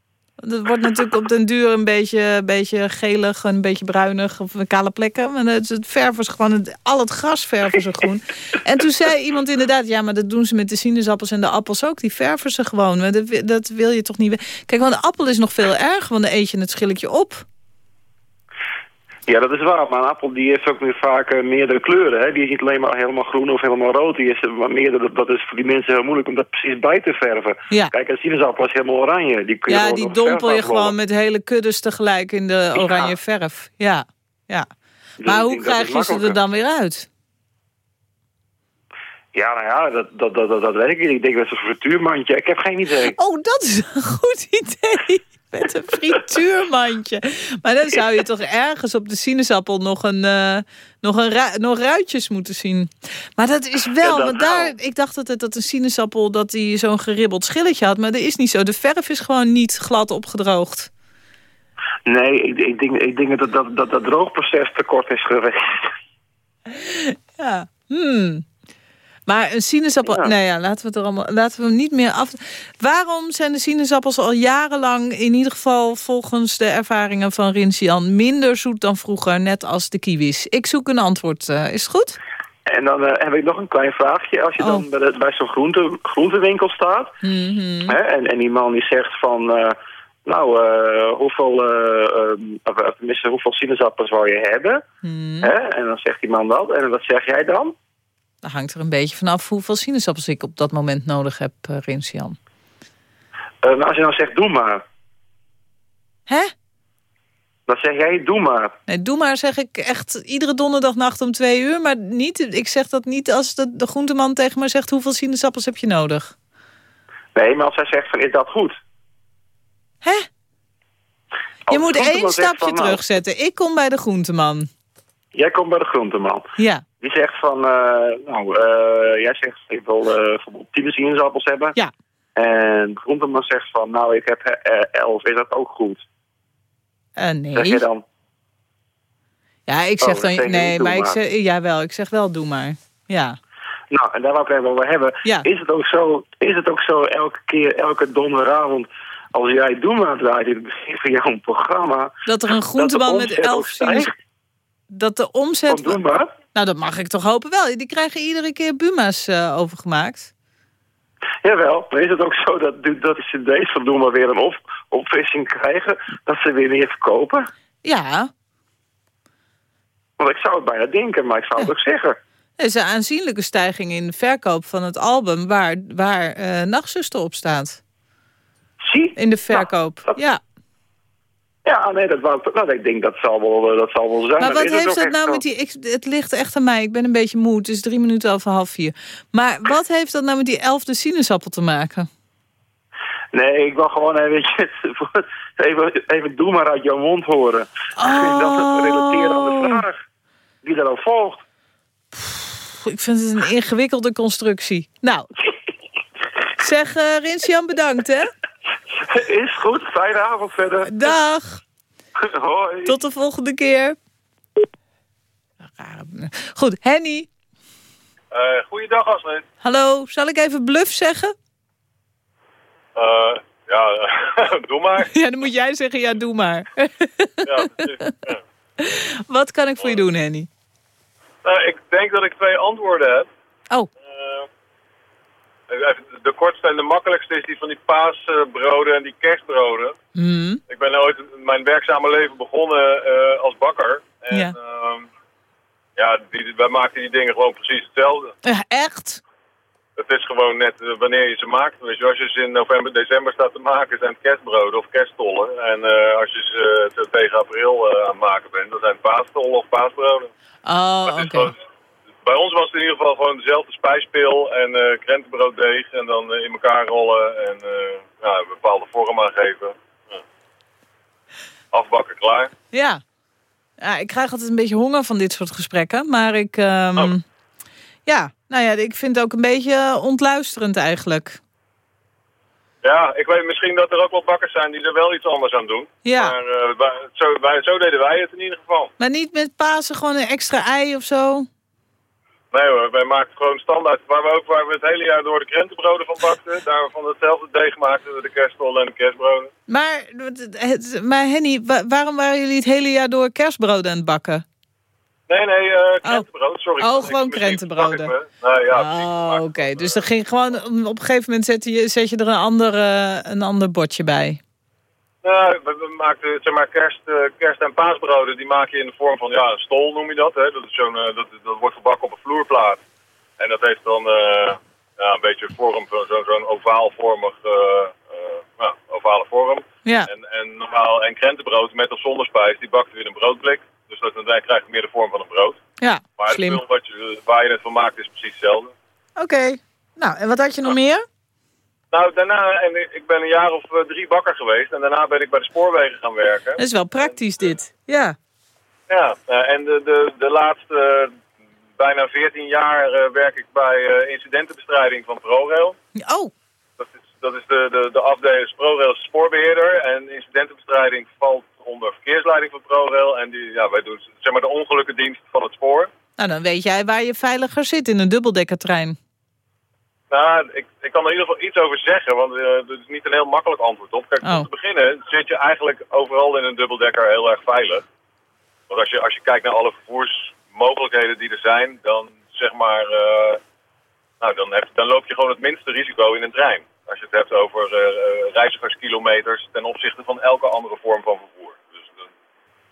[SPEAKER 3] Dat wordt natuurlijk op den duur een beetje, een beetje gelig, een beetje bruinig of kale plekken. Maar het, het verven ze gewoon, al het gras verven ze groen. En toen zei iemand inderdaad, ja, maar dat doen ze met de sinaasappels en de appels ook. Die verven ze gewoon. Dat, dat wil je toch niet... Kijk, want de appel is nog veel erger, want dan eet je het schilletje op.
[SPEAKER 10] Ja, dat is waar. Maar een appel die heeft ook weer vaak eh, meerdere kleuren. Hè? Die is niet alleen maar helemaal groen of helemaal rood. Die is eh, maar meerdere, dat is voor die mensen heel moeilijk om dat precies bij te verven.
[SPEAKER 3] Ja.
[SPEAKER 10] Kijk, een sinaasappel is helemaal oranje. Die kun je
[SPEAKER 3] Ja, die dompel je gewoon met hele kuddes tegelijk in de oranje verf. Ja, ja. Maar
[SPEAKER 10] ik
[SPEAKER 3] hoe krijg je ze er dan weer uit?
[SPEAKER 10] Ja, nou ja, dat, dat, dat, dat, dat weet ik niet. Ik denk dat het een frituurmandje. Ik heb geen idee.
[SPEAKER 3] Oh, dat is een goed idee. Met een frituurmandje. Maar dan zou je toch ergens op de sinaasappel nog een, eh, nog een ru- nog ruitjes moeten zien. Maar dat is wel,
[SPEAKER 10] Ja,
[SPEAKER 3] want daar, ik dacht altijd dat een sinaasappel dat die zo'n geribbeld schilletje had. Maar dat is niet zo. De verf is gewoon niet glad opgedroogd.
[SPEAKER 10] Nee, ik, ik, denk, ik denk dat dat, dat dat droogproces te kort is geweest.
[SPEAKER 3] Ja. Hmm. Maar een sinaasappel...
[SPEAKER 10] Ja.
[SPEAKER 3] Nee, ja, laten we het er allemaal... Laten we hem niet meer af... Waarom zijn de sinaasappels al jarenlang... in ieder geval volgens de ervaringen van Rinsian... minder zoet dan vroeger, net als de kiwis? Ik zoek een antwoord. eh, is het goed?
[SPEAKER 10] En dan eh, heb ik nog een klein vraagje. Als je dan
[SPEAKER 3] Oh.
[SPEAKER 10] bij, de- bij zo'n groente, groentewinkel staat...
[SPEAKER 3] Mhm.
[SPEAKER 10] Hè, en, en die man die zegt van... eh, nou, hoeveel, tenminste, hoeveel sinaasappels wou je hebben?
[SPEAKER 3] Hmm.
[SPEAKER 10] Hè? En dan zegt die man dat. En wat zeg jij dan?
[SPEAKER 3] Dat hangt er een beetje vanaf hoeveel sinaasappels ik op dat moment nodig heb, uh, Rinsian.
[SPEAKER 10] Eh, nou, als je dan zegt, doe maar.
[SPEAKER 3] Hè?
[SPEAKER 10] Dan zeg jij, doe maar.
[SPEAKER 3] Nee, doe maar, zeg ik echt iedere donderdagnacht om twee uur. Maar niet, ik zeg dat niet als de, de groenteman tegen me zegt... hoeveel sinaasappels heb je nodig?
[SPEAKER 10] Nee, maar als hij zegt van, is dat goed?
[SPEAKER 3] Hè?
[SPEAKER 10] Als
[SPEAKER 3] Je moet één stapje
[SPEAKER 10] van, nou,
[SPEAKER 3] terugzetten. Ik kom bij de groenteman.
[SPEAKER 10] Jij komt bij de groenteman.
[SPEAKER 3] Ja.
[SPEAKER 10] Die zegt van, eh, nou, eh, jij zegt ik wil eh, bijvoorbeeld tien sinaasappels hebben.
[SPEAKER 3] Ja.
[SPEAKER 10] En de groenteman zegt van, nou, ik heb eh, elf, is dat ook goed?
[SPEAKER 3] Eh, nee.
[SPEAKER 10] Zeg je dan?
[SPEAKER 3] Ja, ik
[SPEAKER 10] Oh,
[SPEAKER 3] zeg
[SPEAKER 10] dan
[SPEAKER 3] dan... nee, maar ik zeg... Jawel, ik zeg wel, doe maar. Ja.
[SPEAKER 10] Nou, en daar wou ik het even over hebben.
[SPEAKER 3] Ja.
[SPEAKER 10] Is, het ook zo, is het ook zo elke keer, elke donderdagavond, als jij Doe maar draait in het begin van jouw programma...
[SPEAKER 3] Dat er een groenteman met elf
[SPEAKER 10] stijgt?
[SPEAKER 3] Dat de omzet...
[SPEAKER 10] Van Doe maar?
[SPEAKER 3] Nou, dat mag ik toch hopen wel. Die krijgen iedere keer Buma's eh, overgemaakt.
[SPEAKER 10] Jawel, maar is het ook zo dat, dat de cd's van Doe maar weer een op, opfrissing krijgen? Dat ze weer meer verkopen?
[SPEAKER 3] Ja,
[SPEAKER 10] Want ik zou het bijna denken, maar ik zou het ook zeggen.
[SPEAKER 3] er is een aanzienlijke stijging in de verkoop van het album... waar, waar eh Nachtzuster op staat.
[SPEAKER 10] Zie?
[SPEAKER 3] In de verkoop, ja.
[SPEAKER 10] Ja, nee, dat wou ik, nou, ik denk dat zal wel, eh, dat zal wel zijn.
[SPEAKER 3] Maar wat heeft dat nou
[SPEAKER 10] zo.
[SPEAKER 3] met die... Ik, het ligt echt aan mij. Ik ben een beetje moe. Het is drie minuten over half vier. Maar wat heeft dat nou met die elfde sinaasappel te maken?
[SPEAKER 10] Nee, ik wil gewoon eventjes, even, even Doe maar uit jouw mond horen. En dat het relateren aan de vraag die daarop volgt.
[SPEAKER 3] Pff, Ik vind het een ingewikkelde constructie. Nou, zeg uh, Rinsjan bedankt, hè?
[SPEAKER 10] Is goed, fijne avond verder.
[SPEAKER 3] Dag.
[SPEAKER 10] Hoi.
[SPEAKER 3] Tot de volgende keer. Goed, Henny.
[SPEAKER 11] Uh, goeiedag, Astrid.
[SPEAKER 3] Hallo, zal ik even bluff zeggen?
[SPEAKER 11] Uh, ja, doe maar.
[SPEAKER 3] Ja, dan moet jij zeggen, ja, doe maar.
[SPEAKER 11] ja, precies. Ja.
[SPEAKER 3] Wat kan ik voor je doen, Henny?
[SPEAKER 11] Uh, ik denk dat ik twee antwoorden heb.
[SPEAKER 3] Oh.
[SPEAKER 11] De kortste en de makkelijkste is die van die paasbroden en die kerstbroden.
[SPEAKER 3] Mm.
[SPEAKER 11] Ik ben ooit mijn werkzame leven begonnen uh, als bakker. En
[SPEAKER 3] Ja.
[SPEAKER 11] ja, ja die, wij maken die dingen gewoon precies hetzelfde.
[SPEAKER 3] Eh, Echt?
[SPEAKER 11] Het is gewoon net eh, wanneer je ze maakt. Weet je, als je ze in november, december staat te maken, zijn het kerstbroden of kerststollen. En eh, als je ze eh, te- tegen april eh, aan het maken bent, dan zijn het paasstollen of paasbroden.
[SPEAKER 3] Oh, oké.
[SPEAKER 11] Bij ons was het in ieder geval gewoon dezelfde spijspeel en eh krentenbrooddeeg. En dan eh, in elkaar rollen en eh, ja, een bepaalde vorm aangeven. Ja. Afbakken, klaar.
[SPEAKER 3] Ja. ja. Ik krijg altijd een beetje honger van dit soort gesprekken. Maar ik... ehm,
[SPEAKER 11] Oh.
[SPEAKER 3] Ja, nou ja, ik vind het ook een beetje ontluisterend eigenlijk.
[SPEAKER 11] Ja, ik weet misschien dat er ook wel bakkers zijn die er wel iets anders aan doen.
[SPEAKER 3] Ja.
[SPEAKER 11] Maar wij, zo, wij, zo deden wij het in ieder geval.
[SPEAKER 3] Maar niet met Pasen gewoon een extra ei of zo?
[SPEAKER 11] Nee hoor, wij maakten gewoon standaard. Waar we ook waar we het hele jaar door de krentenbroden van bakten. Daar van hetzelfde deeg maakten we de kerststollen en de kerstbroden.
[SPEAKER 3] Maar, het- maar Henny, wa- waarom waren jullie het hele jaar door kerstbroden aan het bakken?
[SPEAKER 11] Nee, nee, eh krentenbrood, sorry.
[SPEAKER 3] Oh, gewoon krentenbroden.
[SPEAKER 11] ik me. Nou ja,
[SPEAKER 3] oh, oké. Dus er ging gewoon, op een gegeven moment zet je, zet je er een ander, eh, een ander bordje bij.
[SPEAKER 11] Nou, we, we maakten zeg maar kerst, eh, kerst- en paasbroden. Die maak je in de vorm van, ja, een stol noem je dat. Hè? Dat, is zo'n, eh, dat, dat wordt gebakken op een vloerplaat. En dat heeft dan eh, ja, een beetje vorm van zo- zo'n ovaalvormig, nou, ovale vorm.
[SPEAKER 3] Ja.
[SPEAKER 11] En, en normaal, en krentenbrood met of zonder spijs, die bakten we in een broodblik. Dus dat, dan krijg je meer de vorm van een brood.
[SPEAKER 3] Ja,
[SPEAKER 11] Maar het
[SPEAKER 3] slim.
[SPEAKER 11] spul wat je, waar je het van maakt is precies hetzelfde.
[SPEAKER 3] Oké. Nou, en wat had je nog meer?
[SPEAKER 11] Nou, daarna, en ik ben een jaar of eh, drie bakker geweest. En daarna ben ik bij de spoorwegen gaan werken.
[SPEAKER 3] Dat is wel praktisch dit. Ja.
[SPEAKER 11] Ja, eh, en de, de, de laatste eh, bijna 14 jaar werk ik bij incidentenbestrijding van ProRail.
[SPEAKER 3] Oh.
[SPEAKER 11] Dat is, dat is de, de, de afdeling ProRail spoorbeheerder en incidentenbestrijding valt onder verkeersleiding van ProRail. En die, ja, wij doen zeg maar de ongelukkendienst van het spoor.
[SPEAKER 3] Nou, dan weet jij waar je veiliger zit in een dubbeldekkertrein.
[SPEAKER 11] Nou, ik, ik kan er in ieder geval iets over zeggen, want eh er is niet een heel makkelijk antwoord op. Kijk,
[SPEAKER 3] Oh.
[SPEAKER 11] om te beginnen zit je eigenlijk overal in een dubbeldekker heel erg veilig. Want als je, als je kijkt naar alle vervoersmogelijkheden die er zijn, dan zeg maar, eh, nou, dan, heb, dan loop je gewoon het minste risico in een trein. Als je het hebt over eh, reizigerskilometers ten opzichte van elke andere vorm van vervoer. Dus,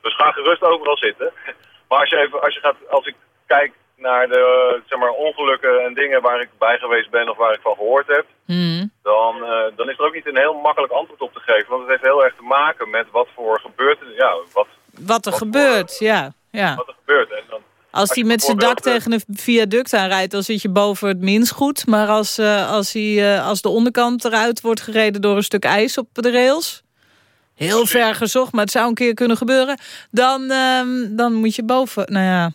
[SPEAKER 11] dus ga gerust overal zitten. Maar als je, even, als je gaat, als ik kijk naar de zeg maar, ongelukken en dingen waar ik bij geweest ben of waar ik van gehoord heb, dan, eh, dan is er ook niet een heel makkelijk antwoord op te geven. Want het heeft heel erg te maken met wat voor gebeurtenissen, ja, wat,
[SPEAKER 3] Wat er gebeurt, ja. ja.
[SPEAKER 11] wat er gebeurt. En dan,
[SPEAKER 3] Als hij met zijn dak
[SPEAKER 11] bijvoorbeeld,
[SPEAKER 3] tegen een viaduct aanrijdt, dan zit je boven het minst goed. Maar als, eh, als, hij, eh, als de onderkant eruit wordt gereden door een stuk ijs op de rails... heel ver gezocht, maar het zou een keer kunnen gebeuren... dan, ehm, dan moet je boven... Nou ja,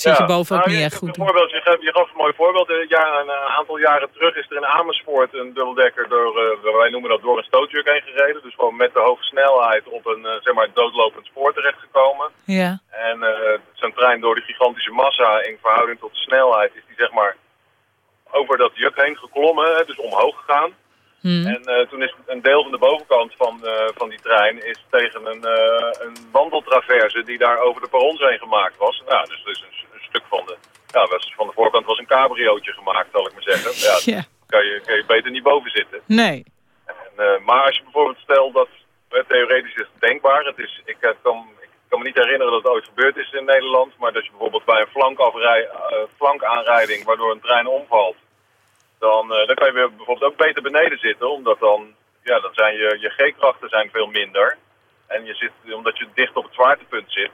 [SPEAKER 3] zit je boven ook
[SPEAKER 11] nou,
[SPEAKER 3] niet
[SPEAKER 11] je-
[SPEAKER 3] echt
[SPEAKER 11] je-
[SPEAKER 3] goed.
[SPEAKER 11] Een voorbeeld, je, gaf, je gaf een mooi voorbeeld. Een, jaar, een, een aantal jaren terug is er in Amersfoort een dubbeldekker door, eh, wij noemen dat door een stootjuk heen gereden. Dus gewoon met de hoge snelheid op een eh, zeg maar doodlopend spoor terechtgekomen.
[SPEAKER 3] Ja.
[SPEAKER 11] En eh, zo'n trein door die gigantische massa in verhouding tot de snelheid is die zeg maar over dat juk heen geklommen, dus omhoog gegaan. En eh, toen is een deel van de bovenkant van, eh, van die trein is tegen een, eh, een wandeltraverse die daar over de perrons heen gemaakt was. Nou, dus, een stuk van de, ja, was, van de voorkant was een cabriootje gemaakt, zal ik maar zeggen. Ja,
[SPEAKER 3] Ja.
[SPEAKER 11] Kan, je, kan je beter niet boven zitten.
[SPEAKER 3] Nee.
[SPEAKER 11] En, eh, maar als je bijvoorbeeld stelt dat, eh, theoretisch is het denkbaar, het is, ik, eh, kan, ik kan me niet herinneren dat het ooit gebeurd is in Nederland, maar dat je bijvoorbeeld bij een flankafrij, eh, flankaanrijding waardoor een trein omvalt, dan, dan kan je weer bijvoorbeeld ook beter beneden zitten, omdat dan, ja, dan zijn je, je G-krachten zijn veel minder. En je zit, omdat je dicht op het zwaartepunt zit,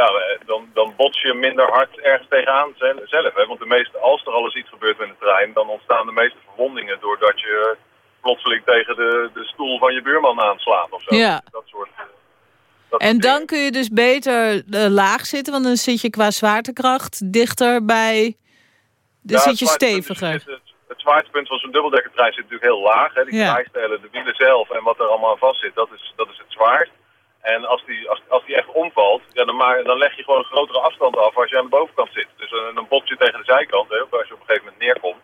[SPEAKER 11] ja, eh, dan, dan bots je minder hard ergens tegenaan zel- zelf. Hè? Want de meeste, als er alles iets gebeurt met een trein, dan ontstaan de meeste verwondingen doordat je plotseling tegen de, de stoel van je buurman aanslaat of zo.
[SPEAKER 3] Ja.
[SPEAKER 11] Dat soort, eh, dat
[SPEAKER 3] En dan kun je dus beter eh, laag zitten, want dan zit je qua zwaartekracht dichter bij... Dan
[SPEAKER 11] Ja,
[SPEAKER 3] zit je steviger.
[SPEAKER 11] is- Het, het zwaartepunt van zo'n dubbeldekkertrein zit natuurlijk heel laag. Hè? Die
[SPEAKER 3] Ja.
[SPEAKER 11] de wielen zelf en wat er allemaal aan vast zit, dat is, dat is het zwaarst. En als die, als, als die echt omvalt, ja, dan, ma- dan leg je gewoon een grotere afstand af als je aan de bovenkant zit. Dus eh, dan bot je tegen de zijkant, hè, als je op een gegeven moment neerkomt.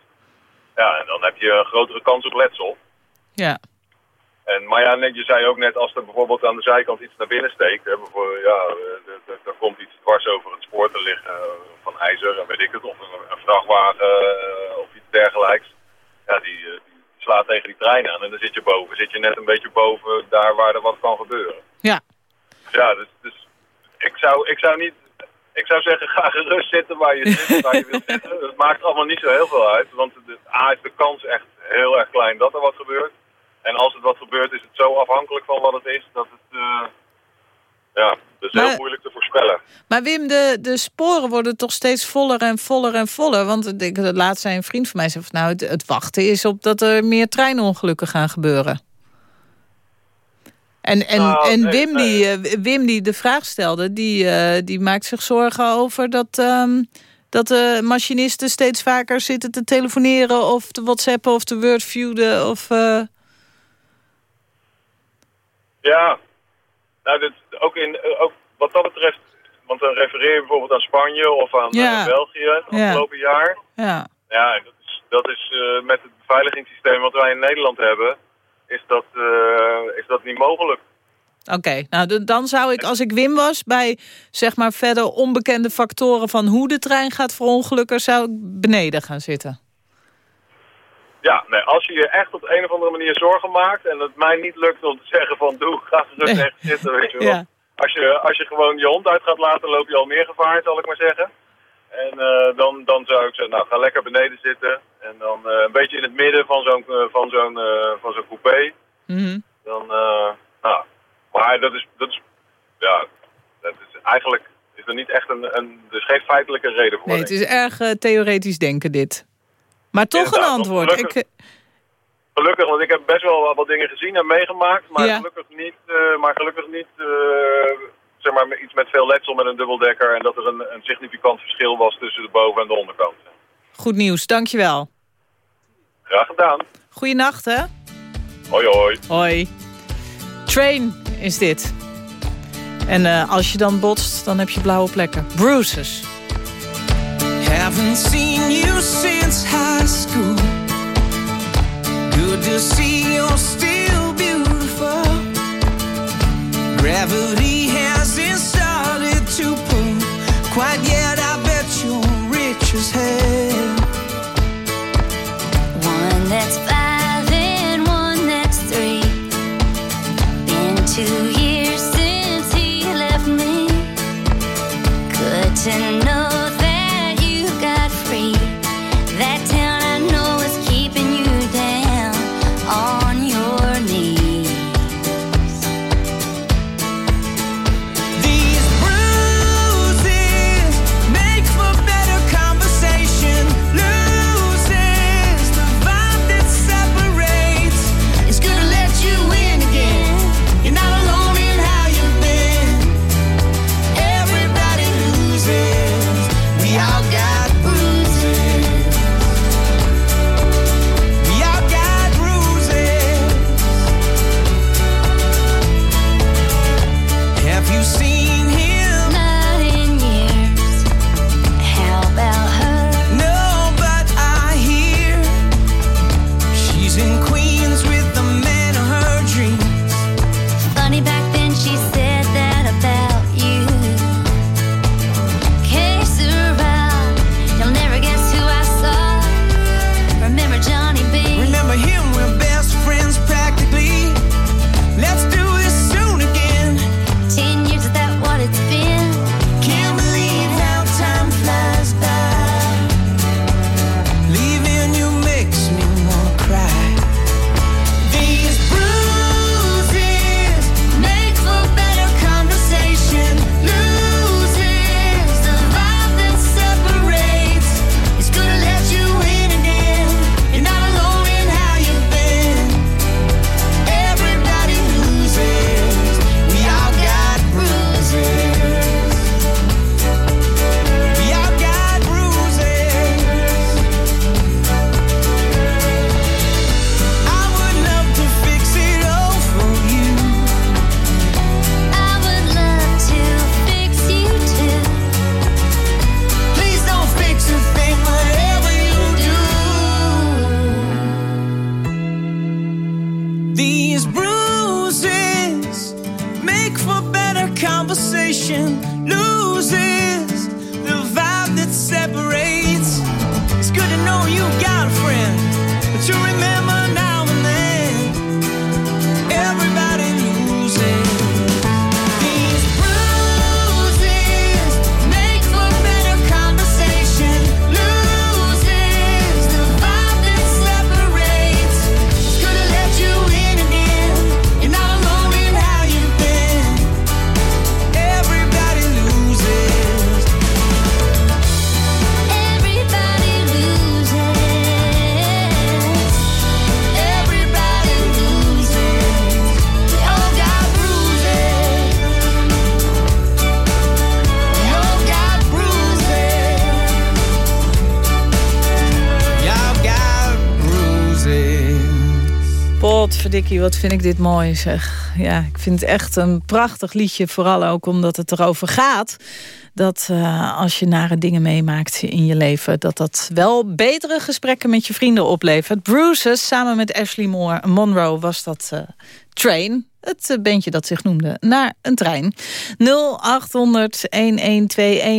[SPEAKER 11] Ja, en dan heb je een grotere kans op letsel.
[SPEAKER 3] Ja.
[SPEAKER 11] En, maar ja, net, je zei ook net, als er bijvoorbeeld aan de zijkant iets naar binnen steekt, hè, bijvoorbeeld, ja, eh, er- er komt iets dwars over het spoor te liggen eh, van ijzer en weet ik het, of een, een vrachtwagen eh, of iets dergelijks. Ja, die, eh, die slaat tegen die trein aan en dan zit je boven. Zit je net een beetje boven daar waar er wat kan gebeuren.
[SPEAKER 3] Ja.
[SPEAKER 11] Dus ja, dus, dus ik zou, ik zou niet... Ik zou zeggen, ga gerust zitten waar je zit, waar je wilt zitten. Het maakt allemaal niet zo heel veel uit. Want de, A is de kans echt heel erg klein dat er wat gebeurt. En als het wat gebeurt, is het zo afhankelijk van wat het is, dat het... eh, ja,
[SPEAKER 3] Maar-
[SPEAKER 11] heel moeilijk te voorspellen.
[SPEAKER 3] Maar Wim, de, de sporen worden toch steeds voller en voller en voller. Want ik, laatst zei een vriend van mij, zei van, nou, het, het wachten is op dat er meer treinongelukken gaan gebeuren. En, en,
[SPEAKER 11] Nou,
[SPEAKER 3] en Wim. Die, eh, Wim die de vraag stelde, die, eh, die maakt zich zorgen over dat, ehm, dat de machinisten steeds vaker zitten te telefoneren of te whatsappen of te wordviewen of... eh,
[SPEAKER 11] Ja, nou, dit, ook, in, ook wat dat betreft, want dan refereer je bijvoorbeeld aan Spanje of aan
[SPEAKER 3] Ja.
[SPEAKER 11] België het
[SPEAKER 3] Ja.
[SPEAKER 11] afgelopen jaar.
[SPEAKER 3] ja.
[SPEAKER 11] Dat is, dat is met het beveiligingssysteem wat wij in Nederland hebben, is dat, eh, is dat niet mogelijk.
[SPEAKER 3] Oké, nou dan zou ik als ik Wim was bij zeg maar verder onbekende factoren van hoe de trein gaat verongelukken, zou ik beneden gaan zitten.
[SPEAKER 11] Ja, nee, als je je echt op een of andere manier zorgen maakt en het mij niet lukt om te zeggen van doe, ga gerust echt zitten, weet je wel.
[SPEAKER 3] Ja.
[SPEAKER 11] Als je, als je gewoon je hond uit gaat laten, loop je al meer gevaar, zal ik maar zeggen. En eh, dan, dan zou ik zeggen, nou ga lekker beneden zitten. En dan eh, een beetje in het midden van zo'n eh, van zo'n van zo'n coupé.
[SPEAKER 3] Mhm.
[SPEAKER 11] Dan, nou, maar dat is, dat is, ja, dat is eigenlijk is er niet echt een, een er is geen feitelijke reden voor.
[SPEAKER 3] Nee, het is erg theoretisch denken dit. Maar toch een
[SPEAKER 11] Inderdaad,
[SPEAKER 3] antwoord.
[SPEAKER 11] gelukkig-
[SPEAKER 3] Ik,
[SPEAKER 11] Gelukkig, want ik heb best wel wat- dingen gezien en meegemaakt, maar
[SPEAKER 3] Ja.
[SPEAKER 11] gelukkig niet, maar gelukkig niet zeg maar, iets met veel letsel met een dubbeldekker en dat er een, een significant verschil was tussen de boven- en de onderkant.
[SPEAKER 3] goed nieuws, dankjewel.
[SPEAKER 11] Graag gedaan.
[SPEAKER 3] Goeienacht, hè?
[SPEAKER 11] Hoi hoi.
[SPEAKER 3] Hoi. Train is dit. En eh, als je dan botst, dan heb je blauwe plekken. Bruises.
[SPEAKER 12] Haven't seen you since high school. Good to see you're still beautiful. Gravity quite yet. I bet you're rich as hell.
[SPEAKER 13] One that's five and one that's three. Been two
[SPEAKER 3] Potverdikkie, wat vind ik dit mooi zeg. Ja, ik vind het echt een prachtig liedje. Vooral ook omdat het erover gaat dat uh, als je nare dingen meemaakt in je leven... dat dat wel betere gesprekken met je vrienden oplevert. Bruises, samen met Ashley Moore, Monroe was dat uh, Train het eh, bandje dat zich noemde, naar een trein. 0800-1121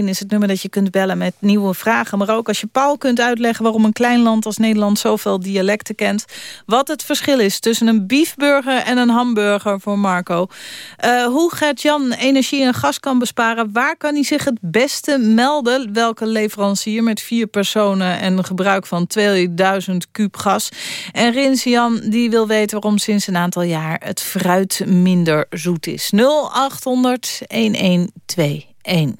[SPEAKER 3] is het nummer dat je kunt bellen met nieuwe vragen. Maar ook als je Paul kunt uitleggen waarom een klein land als Nederland zoveel dialecten kent. Wat het verschil is tussen een beefburger en een hamburger voor Marco. Uh, hoe Gert-Jan energie en gas kan besparen. Waar kan hij zich het beste melden? Welke leverancier met vier personen en gebruik van 2000 kuub gas? En Rinsian die wil weten waarom sinds een aantal jaar het fruit minder zoet is. 0800 1121.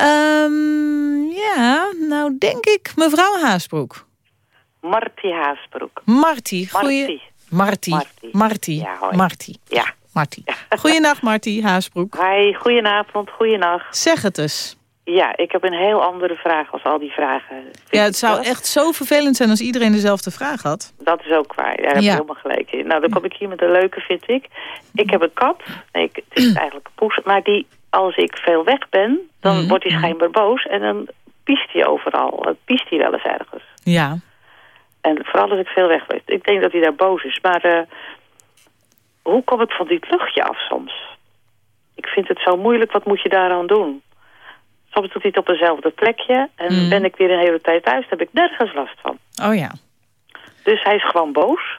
[SPEAKER 3] Um, ja, nou denk ik mevrouw Haasbroek.
[SPEAKER 14] Marty Haasbroek.
[SPEAKER 3] Marty, goeie... Marty. Marty. Marty. Ja, hoi. Marty.
[SPEAKER 14] Ja.
[SPEAKER 3] Goeienacht, Marty Haasbroek.
[SPEAKER 14] Hi, goedenavond, goeienacht.
[SPEAKER 3] Zeg het eens.
[SPEAKER 14] Ja, ik heb een heel andere vraag als al die vragen. Vind
[SPEAKER 3] ja, het zou echt zo vervelend zijn als iedereen dezelfde vraag had.
[SPEAKER 14] Dat is ook waar, daar heb je helemaal gelijk in. Nou, dan kom ik hier met een leuke, vind ik. Ik heb een kat, nee, het is eigenlijk een poes, maar die, als ik veel weg ben, dan
[SPEAKER 3] Mhm.
[SPEAKER 14] wordt hij schijnbaar boos en dan piest hij overal. Dan piest hij wel eens ergens.
[SPEAKER 3] Ja.
[SPEAKER 14] En vooral als ik veel weg ben. Ik denk dat hij daar boos is, maar eh, hoe kom ik van dit luchtje af soms? Ik vind het zo moeilijk, wat moet je daaraan doen? Soms doet hij het op eenzelfde plekje. En
[SPEAKER 3] Mhm.
[SPEAKER 14] ben ik weer een hele tijd thuis, daar heb ik nergens last van.
[SPEAKER 3] Oh ja.
[SPEAKER 14] Dus hij is gewoon boos.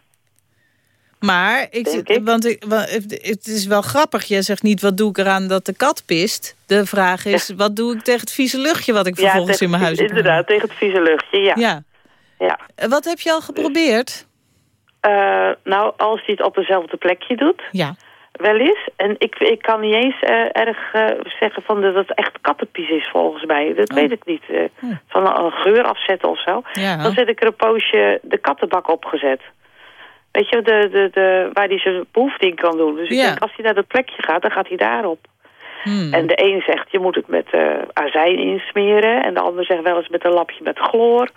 [SPEAKER 3] Maar, ik, want ik, het is wel grappig. Jij zegt niet, wat doe ik eraan dat de kat pist? De vraag is, wat doe ik tegen het vieze luchtje... wat ik vervolgens in mijn huis heb
[SPEAKER 14] Inderdaad, tegen het vieze luchtje, ja.
[SPEAKER 3] Ja.
[SPEAKER 14] ja.
[SPEAKER 3] Eh, Wat heb je al geprobeerd?
[SPEAKER 14] Eh, nou, als hij het op dezelfde plekje doet,
[SPEAKER 3] Ja.
[SPEAKER 14] Wel eens. En ik, ik kan niet eens eh, erg eh, zeggen van dat het echt kattenpies is volgens mij. Dat weet ik niet. eh, Van een, een geur afzetten of zo.
[SPEAKER 3] Ja.
[SPEAKER 14] Dan zet ik er een poosje de kattenbak opgezet. Weet je, de, de, de, waar hij zijn behoefte in kan doen. Dus ik
[SPEAKER 3] Ja.
[SPEAKER 14] denk, als hij naar dat plekje gaat, dan gaat hij daarop.
[SPEAKER 3] Hmm.
[SPEAKER 14] En de een zegt, je moet het met azijn insmeren. En de ander zegt wel eens met een lapje met chloor.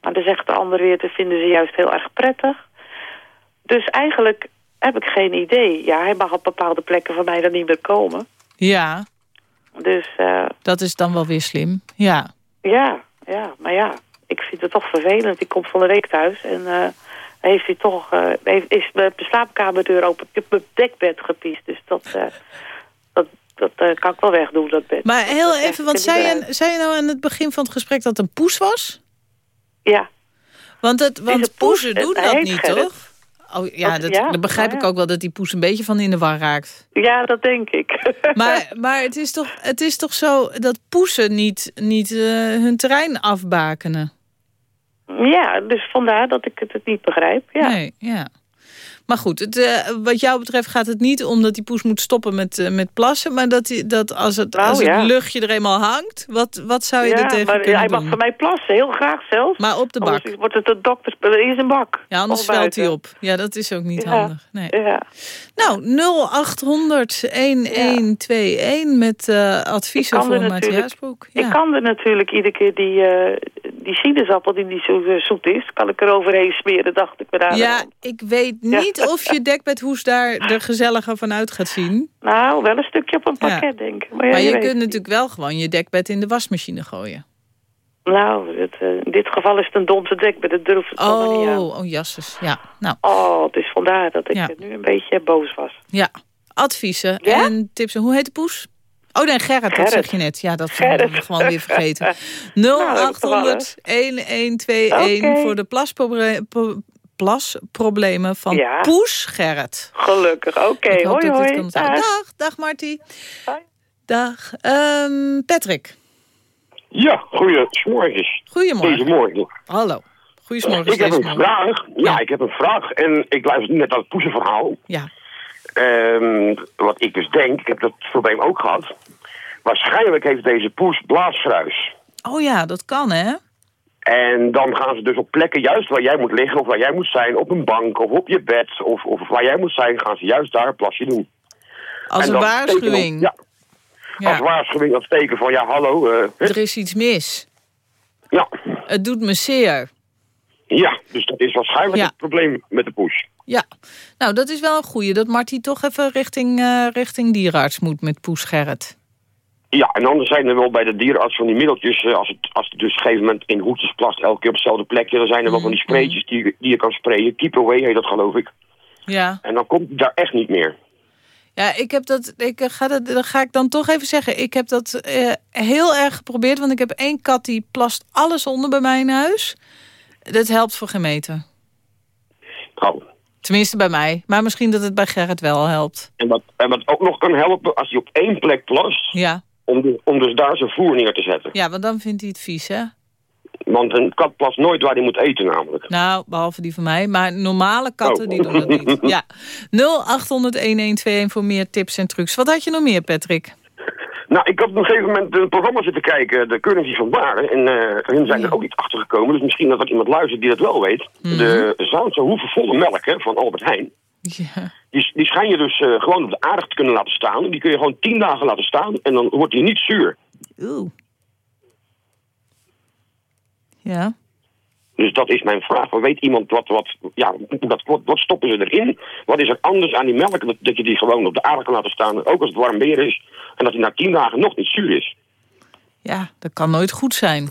[SPEAKER 14] Maar dan zegt de ander weer, dat vinden ze juist heel erg prettig. Dus eigenlijk heb ik geen idee. Ja, hij mag op bepaalde plekken van mij dan niet meer komen.
[SPEAKER 3] Ja,
[SPEAKER 14] Dus eh,
[SPEAKER 3] dat is dan wel weer slim. Ja.
[SPEAKER 14] ja, ja, maar ja, ik vind het toch vervelend. Ik kom van de week thuis en eh, heeft hij toch, eh, heeft, is mijn slaapkamerdeur open. Ik heb mijn dekbed gepiest, dus dat, dat, dat kan ik wel wegdoen, dat bed.
[SPEAKER 3] Maar heel
[SPEAKER 14] Dat
[SPEAKER 3] even, want zei je, zei je nou aan het begin van het gesprek dat het een poes was?
[SPEAKER 14] Ja.
[SPEAKER 3] Want, het, want
[SPEAKER 14] poes, het
[SPEAKER 3] doen dat niet,
[SPEAKER 14] Gerrit.
[SPEAKER 3] toch? Oh, ja, dat,
[SPEAKER 14] ja,
[SPEAKER 3] dan begrijp ik ook wel dat die poes een beetje van in de war raakt.
[SPEAKER 14] Ja, dat denk ik.
[SPEAKER 3] Maar, maar het, is toch, het is toch zo dat poesen niet, niet eh, hun terrein afbakenen?
[SPEAKER 14] ja, dus vandaar dat ik het, het niet begrijp. Ja.
[SPEAKER 3] Nee, ja. Maar goed, het, eh, wat jou betreft gaat het niet om dat die poes moet stoppen met, eh, met plassen. Maar dat, die, dat als, het,
[SPEAKER 14] Nou,
[SPEAKER 3] als het
[SPEAKER 14] ja.
[SPEAKER 3] luchtje er eenmaal hangt, wat, wat zou je
[SPEAKER 14] ja,
[SPEAKER 3] er tegen
[SPEAKER 14] maar
[SPEAKER 3] kunnen
[SPEAKER 14] hij
[SPEAKER 3] doen?
[SPEAKER 14] mag van mij plassen, heel graag zelfs.
[SPEAKER 3] Maar op de bak.
[SPEAKER 14] Anders wordt het een dokter in zijn bak.
[SPEAKER 3] Ja, anders
[SPEAKER 14] buiten.
[SPEAKER 3] hij op. Ja, dat is ook niet
[SPEAKER 14] Ja.
[SPEAKER 3] handig. Nee.
[SPEAKER 14] Ja.
[SPEAKER 3] Nou, 0800 1121 met eh, adviezen
[SPEAKER 14] kan er
[SPEAKER 3] voor Matthias. Ja.
[SPEAKER 14] Ik kan er natuurlijk iedere keer die, die sinaasappel die niet zo zoet is, kan ik er overheen smeren, dacht ik.
[SPEAKER 3] Ja, ik weet niet of je dekbedhoes daar er gezelliger van uit gaat zien.
[SPEAKER 14] Nou, wel een stukje op een
[SPEAKER 3] Ja.
[SPEAKER 14] pakket, denk ik. Maar, ja,
[SPEAKER 3] Maar je kunt natuurlijk wel gewoon je dekbed in de wasmachine gooien.
[SPEAKER 14] Nou, het, eh, in dit geval is het een donse dekbed, dat durf ik allemaal niet aan.
[SPEAKER 3] Oh, oh jasses. Ja, nou,
[SPEAKER 14] Oh, dus vandaar dat ik
[SPEAKER 3] Ja.
[SPEAKER 14] nu een beetje boos was.
[SPEAKER 3] ja. Adviezen
[SPEAKER 14] Ja?
[SPEAKER 3] en tips. En hoe heet de poes? Oh nee, Gerrit, dat
[SPEAKER 14] Gerrit.
[SPEAKER 3] zeg je net. Ja, dat we
[SPEAKER 14] Gerrit.
[SPEAKER 3] gewoon weer vergeten.
[SPEAKER 14] Nou,
[SPEAKER 3] 0800 1121
[SPEAKER 14] Oké.
[SPEAKER 3] voor de plasproble- po- plasproblemen van
[SPEAKER 14] Ja.
[SPEAKER 3] Poes Gerrit.
[SPEAKER 14] Gelukkig, oké. Hoi,
[SPEAKER 3] dat
[SPEAKER 14] hoi. Dag.
[SPEAKER 3] Dag, dag Marty. Dag. Ehm, Patrick.
[SPEAKER 15] Ja, goeiemorgen.
[SPEAKER 3] Goedemorgen.
[SPEAKER 15] Deze morgen.
[SPEAKER 3] Hallo. Goedemorgen.
[SPEAKER 15] Ik heb een
[SPEAKER 3] morgen.
[SPEAKER 15] vraag. Ja, ik heb een vraag. En ik luister net naar het poesenverhaal.
[SPEAKER 3] Ja.
[SPEAKER 15] Ehm, wat ik dus denk, ik heb dat probleem ook gehad. Waarschijnlijk heeft deze poes blaasfruis.
[SPEAKER 3] Oh ja, dat kan hè?
[SPEAKER 15] En dan gaan ze dus op plekken juist waar jij moet liggen of waar jij moet zijn, op een bank of op je bed of, of waar jij moet zijn, gaan ze juist daar een plasje doen.
[SPEAKER 3] Als
[SPEAKER 15] En
[SPEAKER 3] een waarschuwing.
[SPEAKER 15] dan- ja, als waarschuwing als teken van ja, hallo. eh,
[SPEAKER 3] Er is iets mis.
[SPEAKER 15] Ja.
[SPEAKER 3] Het doet me zeer.
[SPEAKER 15] ja, dus dat is waarschijnlijk
[SPEAKER 3] Ja.
[SPEAKER 15] het probleem met de poes.
[SPEAKER 3] Ja, nou dat is wel een goeie. Dat Marty toch even richting, eh, richting dierenarts moet met Poes Gerrit.
[SPEAKER 15] Ja, en anders zijn er wel bij de dierenarts van die middeltjes... eh, als het, als het dus op een gegeven moment in hoedjes plast... elke keer op hetzelfde plekje... dan zijn er wel van die spreetjes die, je- die je kan sprayen. Keep away heet dat geloof ik.
[SPEAKER 3] Ja.
[SPEAKER 15] En dan komt daar echt niet meer.
[SPEAKER 3] Ja, ik heb dat. Ik ga dat, dat ga ik dan toch even zeggen. Ik heb dat eh, heel erg geprobeerd. Want ik heb één kat die plast alles onder bij mij in huis. Dat helpt voor geen meter.
[SPEAKER 15] Oh.
[SPEAKER 3] Tenminste bij mij. Maar misschien dat het bij Gerrit wel helpt.
[SPEAKER 15] En wat, en wat ook nog kan helpen, als hij op één plek plast...
[SPEAKER 3] Ja.
[SPEAKER 15] Om, de- om dus daar zijn voer neer te zetten.
[SPEAKER 3] Ja, want dan vindt hij het vies, hè?
[SPEAKER 15] Want een kat plast nooit waar hij moet eten namelijk.
[SPEAKER 3] Nou, behalve die van mij. Maar normale katten,
[SPEAKER 15] Oh.
[SPEAKER 3] die doen dat niet. Ja. 0800-1121 voor meer tips en trucs. Wat had je nog meer, Patrick?
[SPEAKER 15] Nou, ik had op een gegeven moment een programma zitten kijken, de Currency van Baren. En eh hun zijn er ook niet achter gekomen. Dus misschien dat er iemand luistert die dat wel weet. De Zaanse hoevenvolle melk hè, van Albert Heijn.
[SPEAKER 3] Ja.
[SPEAKER 15] Die, die schijn je dus eh, gewoon op de aarde te kunnen laten staan. Die kun je gewoon tien dagen laten staan en dan wordt die niet zuur.
[SPEAKER 3] Oeh. Ja.
[SPEAKER 15] Dus dat is mijn vraag. Weet iemand wat, wat, ja, wat, wat, wat stoppen ze erin? Wat is er anders aan die melk dat, dat je die gewoon op de aarde kan laten staan, ook als het warm weer is, en dat die na tien dagen nog niet zuur is?
[SPEAKER 3] Ja, dat kan nooit goed zijn.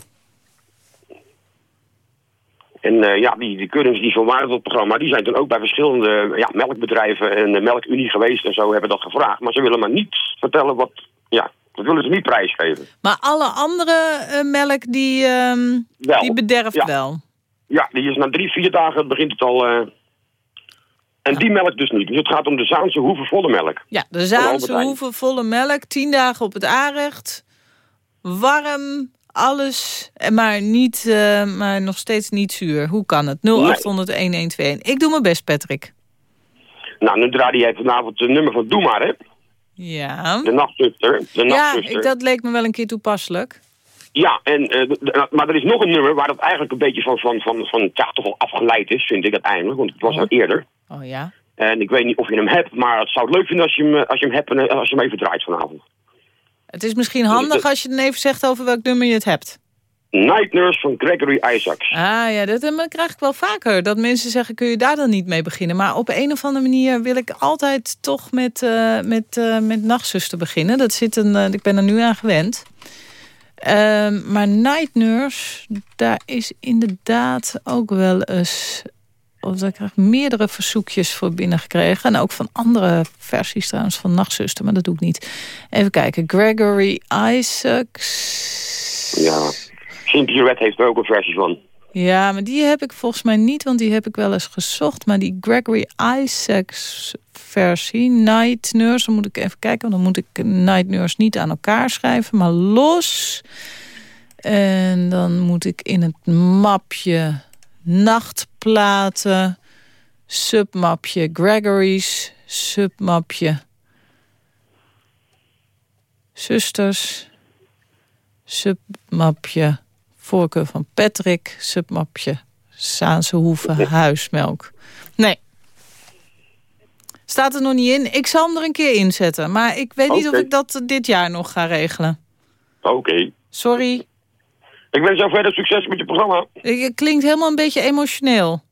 [SPEAKER 15] En eh, ja, die, die van waarde dat programma, die zijn toen ook bij verschillende ja, melkbedrijven en de Melkunie geweest en zo hebben dat gevraagd. Maar ze willen maar niet vertellen wat, ja, dat willen ze niet prijsgeven.
[SPEAKER 3] Maar alle andere eh, melk, die, ehm, die bederft
[SPEAKER 15] ja.
[SPEAKER 3] wel.
[SPEAKER 15] Ja, die is na drie, vier dagen begint het al... eh, en die melk dus niet. Dus het gaat om de Zaanse hoevenvolle melk.
[SPEAKER 3] Ja, de Zaanse
[SPEAKER 15] Heijn.
[SPEAKER 3] hoeven volle melk. Tien dagen op het aanrecht. Warm, alles. Maar, niet, eh, maar nog steeds niet zuur. Hoe kan het? 0800-1121. Ik doe mijn best, Patrick.
[SPEAKER 15] Nou, nu draaide jij vanavond het nummer van Doe maar, hè?
[SPEAKER 3] Ja.
[SPEAKER 15] De nachtzuster. De
[SPEAKER 3] Ja, ik, dat leek me wel een keer toepasselijk.
[SPEAKER 15] Ja, en, eh, maar er is nog een nummer waar dat eigenlijk een beetje van, van, van, van ja, toch wel afgeleid is, vind ik uiteindelijk. Want het was al eerder.
[SPEAKER 3] Oh ja.
[SPEAKER 15] En ik weet niet of je hem hebt, maar het zou het leuk vinden als je hem, eh, als je hem hebt en als je hem even draait vanavond.
[SPEAKER 3] Het is misschien handig als je dan even zegt over welk nummer je het hebt.
[SPEAKER 15] Night Nurse van Gregory Isaacs.
[SPEAKER 3] Ah ja, dat eh, krijg ik wel vaker. Dat mensen zeggen, kun je daar dan niet mee beginnen? Maar op een of andere manier wil ik altijd toch met, eh, met, eh, met Nachtzuster beginnen. Dat zit een, eh, ik ben er nu aan gewend. Ehm, maar Night Nurse, daar is inderdaad ook wel eens... Of ik meerdere verzoekjes voor binnengekregen. En ook van andere versies trouwens van Nachtzuster, maar dat doe ik niet. Even kijken, Gregory Isaacs...
[SPEAKER 15] Ja. Simply Red heeft er ook een versie van.
[SPEAKER 3] Ja, maar die heb ik volgens mij niet, want die heb ik wel eens gezocht. Maar die Gregory Isaacs versie, Night Nurse, dan moet ik even kijken. Want dan moet ik Night Nurse niet aan elkaar schrijven, maar los. En dan moet ik in het mapje nachtplaten, submapje Gregory's, submapje zusters, submapje voorkeur van Patrick, submapje Saanse Hoeven, huismelk. Nee. Staat er nog niet in. Ik zal hem er een keer inzetten. Maar ik weet niet of ik dat dit jaar nog ga regelen.
[SPEAKER 15] Oké.
[SPEAKER 3] Sorry.
[SPEAKER 15] Ik wens jou verder succes met je programma.
[SPEAKER 3] Het klinkt helemaal een beetje emotioneel.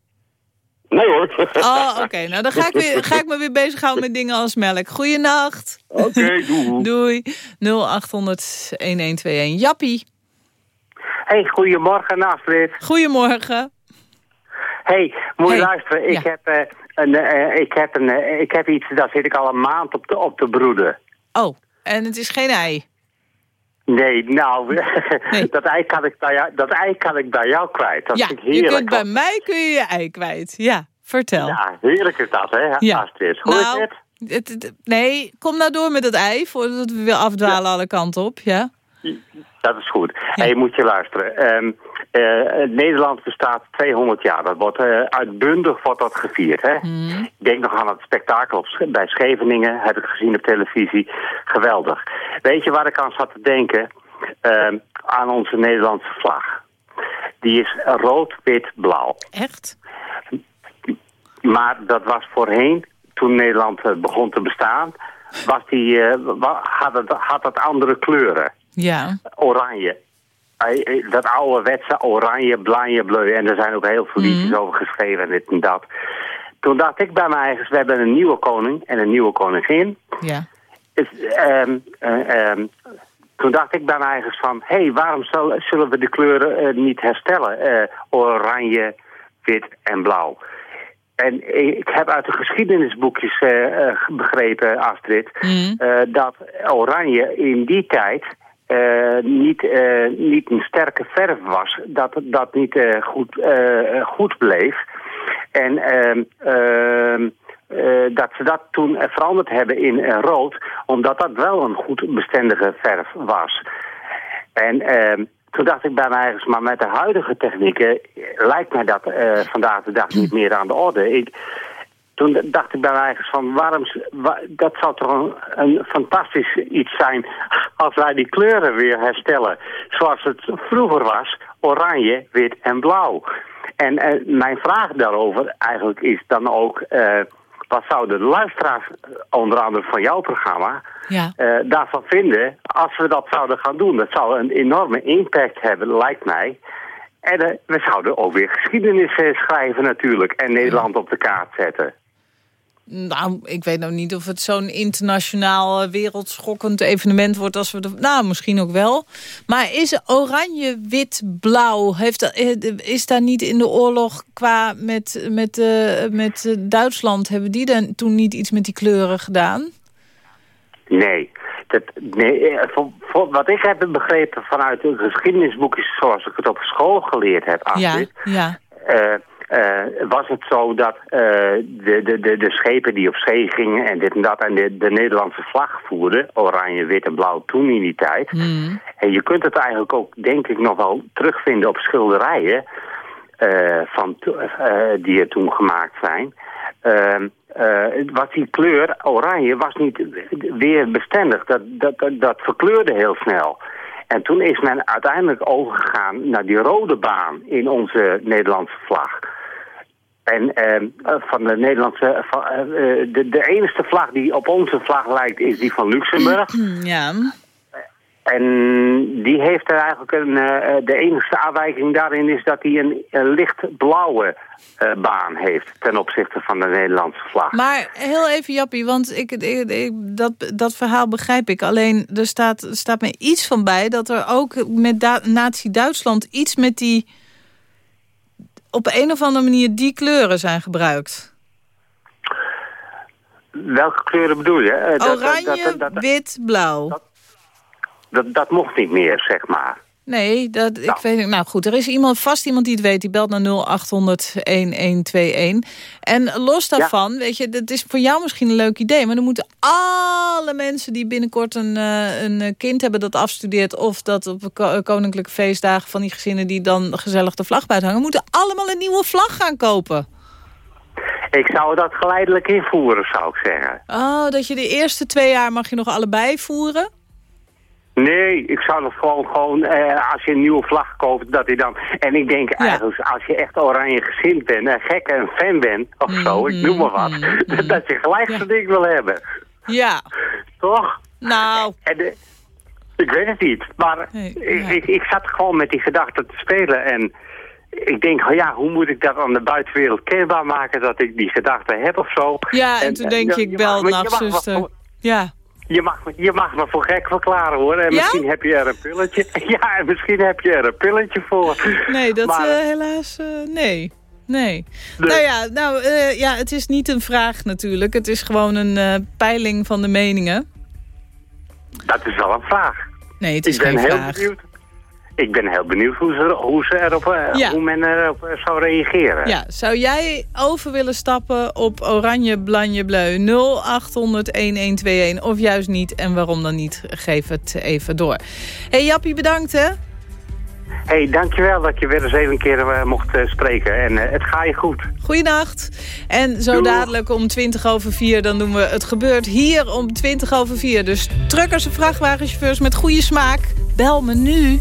[SPEAKER 15] Nee hoor.
[SPEAKER 3] Oh, oké. Nou, dan ga ik, weer, ga ik me weer bezighouden met dingen als melk. Goeienacht.
[SPEAKER 15] Oké, doei.
[SPEAKER 3] Doei. 0800-1121. Jappie.
[SPEAKER 16] Hey, goedemorgen Astrid.
[SPEAKER 3] Goedemorgen.
[SPEAKER 16] Hey, moet je
[SPEAKER 3] Hey.
[SPEAKER 16] luisteren. Ik,
[SPEAKER 3] Ja.
[SPEAKER 16] heb, eh, een, eh, ik, heb een, eh, ik heb iets, daar zit ik al een maand op te, op te broeden.
[SPEAKER 3] Oh, en het is geen ei.
[SPEAKER 16] Nee, nou, dat, ei kan ik bij jou, dat ei kan ik bij jou kwijt. Dat
[SPEAKER 3] ja,
[SPEAKER 16] vind ik
[SPEAKER 3] je
[SPEAKER 16] heerlijk.
[SPEAKER 3] kunt bij mij kun je je ei kwijt. Ja, vertel.
[SPEAKER 16] Ja, heerlijk is dat, hè,
[SPEAKER 3] Ja.
[SPEAKER 16] Astrid. Hoe
[SPEAKER 3] Nou,
[SPEAKER 16] is het?
[SPEAKER 3] het- het- nee, kom nou door met het ei, voordat we weer afdwalen alle kanten op. Ja?
[SPEAKER 16] Dat is goed. Hey, moet je luisteren. Eh, Nederland bestaat 200 jaar. Dat wordt eh, uitbundig wordt dat gevierd. Hè? Ik denk nog aan het spektakel op, bij Scheveningen. Heb ik gezien op televisie. Geweldig. Weet je waar ik aan zat te denken? Ehm, aan onze Nederlandse vlag. Die is rood, wit, blauw.
[SPEAKER 3] Echt?
[SPEAKER 16] Maar dat was voorheen, toen Nederland eh, begon te bestaan... Was die, eh, had, het, had het andere kleuren
[SPEAKER 3] Ja.
[SPEAKER 16] oranje. Dat oude wetse oranje, blanje, bleu. En er zijn ook heel veel liedjes over geschreven en dit en dat. toen dacht ik bij mij we hebben een nieuwe koning en een nieuwe koningin.
[SPEAKER 3] Ja.
[SPEAKER 16] Dus, ehm, eh, ehm, toen dacht ik bij mij van, hé, hey, waarom zullen we de kleuren eh, niet herstellen? Eh, oranje, wit en blauw. En ik heb uit de geschiedenisboekjes begrepen, Astrid, eh, dat oranje in die tijd eh, niet, eh, niet een sterke verf was. Dat dat niet eh, goed, goed bleef. En ehm, ehm, eh, dat ze dat toen veranderd hebben in rood, omdat dat wel een goed bestendige verf was. En ehm, toen dacht ik bij mij maar met de huidige technieken lijkt mij dat vandaag de dag niet meer aan de orde. Ik, toen dacht ik bij mij van, waarom, wa- dat zou toch een, een fantastisch iets zijn als wij die kleuren weer herstellen. Zoals het vroeger was, oranje, wit en blauw. En eh, mijn vraag daarover eigenlijk is dan ook, eh, wat zouden de luisteraars, eh, onder andere van jouw programma,
[SPEAKER 3] Ja.
[SPEAKER 16] daarvan vinden als we dat zouden gaan doen. Dat zou een enorme impact hebben, lijkt mij. En we zouden ook weer geschiedenis schrijven natuurlijk en Nederland op de kaart zetten.
[SPEAKER 3] Nou, ik weet nou niet of het zo'n internationaal eh, wereldschokkend evenement wordt als we de, nou misschien ook wel. Maar is oranje, wit, blauw heeft dat, eh, is daar niet in de oorlog qua met met eh, met Duitsland hebben die dan toen niet iets met die kleuren gedaan?
[SPEAKER 16] Nee. Dat, nee voor, voor wat ik heb begrepen vanuit de geschiedenisboekjes zoals ik het op school geleerd heb, Astrid,
[SPEAKER 3] Ja, ja.
[SPEAKER 16] Was het zo dat eh, de, de, de, de schepen die op zee gingen en dit en dat en de, de Nederlandse vlag voerden, oranje, wit en blauw toen in die tijd. En je kunt het eigenlijk ook, denk ik, nog wel terugvinden op schilderijen eh, van, eh, die er toen gemaakt zijn. Eh, was die kleur oranje was niet weer bestendig. Dat, dat, dat, dat verkleurde heel snel. En toen is men uiteindelijk overgegaan naar die rode baan in onze Nederlandse vlag. En ehm, eh, van de Nederlandse, van, eh, eh, de, de enige vlag die op onze vlag lijkt is die van Luxemburg.
[SPEAKER 3] Ja.
[SPEAKER 16] En die heeft er eigenlijk een, eh, de enige afwijking daarin is dat hij een, een lichtblauwe eh, baan heeft ten opzichte van de Nederlandse vlag.
[SPEAKER 3] Maar heel even Jappie, want ik, ik, ik- dat, dat verhaal begrijp ik. Alleen er staat, staat me iets van bij dat er ook met Nazi-Duitsland iets met die... op een of andere manier die kleuren zijn gebruikt.
[SPEAKER 16] Welke kleuren bedoel je? Eh,
[SPEAKER 3] Oranje,
[SPEAKER 16] dat, dat, dat,
[SPEAKER 3] wit, blauw.
[SPEAKER 16] dat, dat mocht niet meer, zeg maar.
[SPEAKER 3] Nee, dat, ik weet. Nou goed, er is iemand, vast iemand die het weet. Die belt naar 0800-1121. En los daarvan, weet je, dat is voor jou misschien een leuk idee. Maar dan moeten alle mensen die binnenkort een, eh, een kind hebben dat afstudeert... of dat op ko- koninklijke feestdagen van die gezinnen... die dan gezellig de vlag buiten hangen... moeten allemaal een nieuwe vlag gaan kopen.
[SPEAKER 16] Ik zou dat geleidelijk invoeren, zou ik zeggen.
[SPEAKER 3] Oh, dat je de eerste twee jaar mag je nog allebei voeren?
[SPEAKER 16] Nee, ik zou dat gewoon, gewoon eh, als je een nieuwe vlag koopt, dat hij dan... En ik denk eigenlijk, als je echt oranje gezind bent en gek en fan bent, of zo, ik noem maar wat, dat je gelijk zo'n ding wil hebben.
[SPEAKER 3] Ja.
[SPEAKER 16] Toch?
[SPEAKER 3] Nou.
[SPEAKER 16] En, eh, ik weet het niet, maar ik, ik, ik zat gewoon met die gedachte te spelen en... Ik denk, oh ja, hoe moet ik dat aan de buitenwereld kenbaar maken dat ik die gedachte heb of zo?
[SPEAKER 3] Ja, en, toen
[SPEAKER 16] eh,
[SPEAKER 3] denk je,
[SPEAKER 16] je
[SPEAKER 3] ik bel nachtzuster. Ja.
[SPEAKER 16] Je mag, me- je mag me voor gek verklaren hoor. En
[SPEAKER 3] Ja?
[SPEAKER 16] misschien heb je er een pilletje. Ja, en misschien heb je er een pilletje voor.
[SPEAKER 3] Nee, dat
[SPEAKER 16] Maar-
[SPEAKER 3] eh, helaas, eh, nee. Nee. Nou ja, nou, eh, ja, het is niet een vraag natuurlijk. Het is gewoon een peiling van de meningen.
[SPEAKER 16] Dat is wel een vraag.
[SPEAKER 3] Nee, het is
[SPEAKER 16] ik ben
[SPEAKER 3] geen
[SPEAKER 16] heel
[SPEAKER 3] vraag.
[SPEAKER 16] benieuwd. Ik ben heel benieuwd hoe, ze, hoe, ze erop, eh,
[SPEAKER 3] Ja.
[SPEAKER 16] hoe men erop eh, zou reageren.
[SPEAKER 3] Ja, zou jij over willen stappen op oranje, blanje, bleu 0800-1121 of juist niet? En waarom dan niet? Geef het even door. hey, Jappie, bedankt hè.
[SPEAKER 16] hey, dankjewel dat je weer eens even een keer eh, mocht spreken. En het gaat je goed.
[SPEAKER 3] Goeienacht. En zo dadelijk om 20 over 4, dan doen we het gebeurt hier om 20 over 4. Dus truckers en vrachtwagenchauffeurs met goede smaak, bel me nu.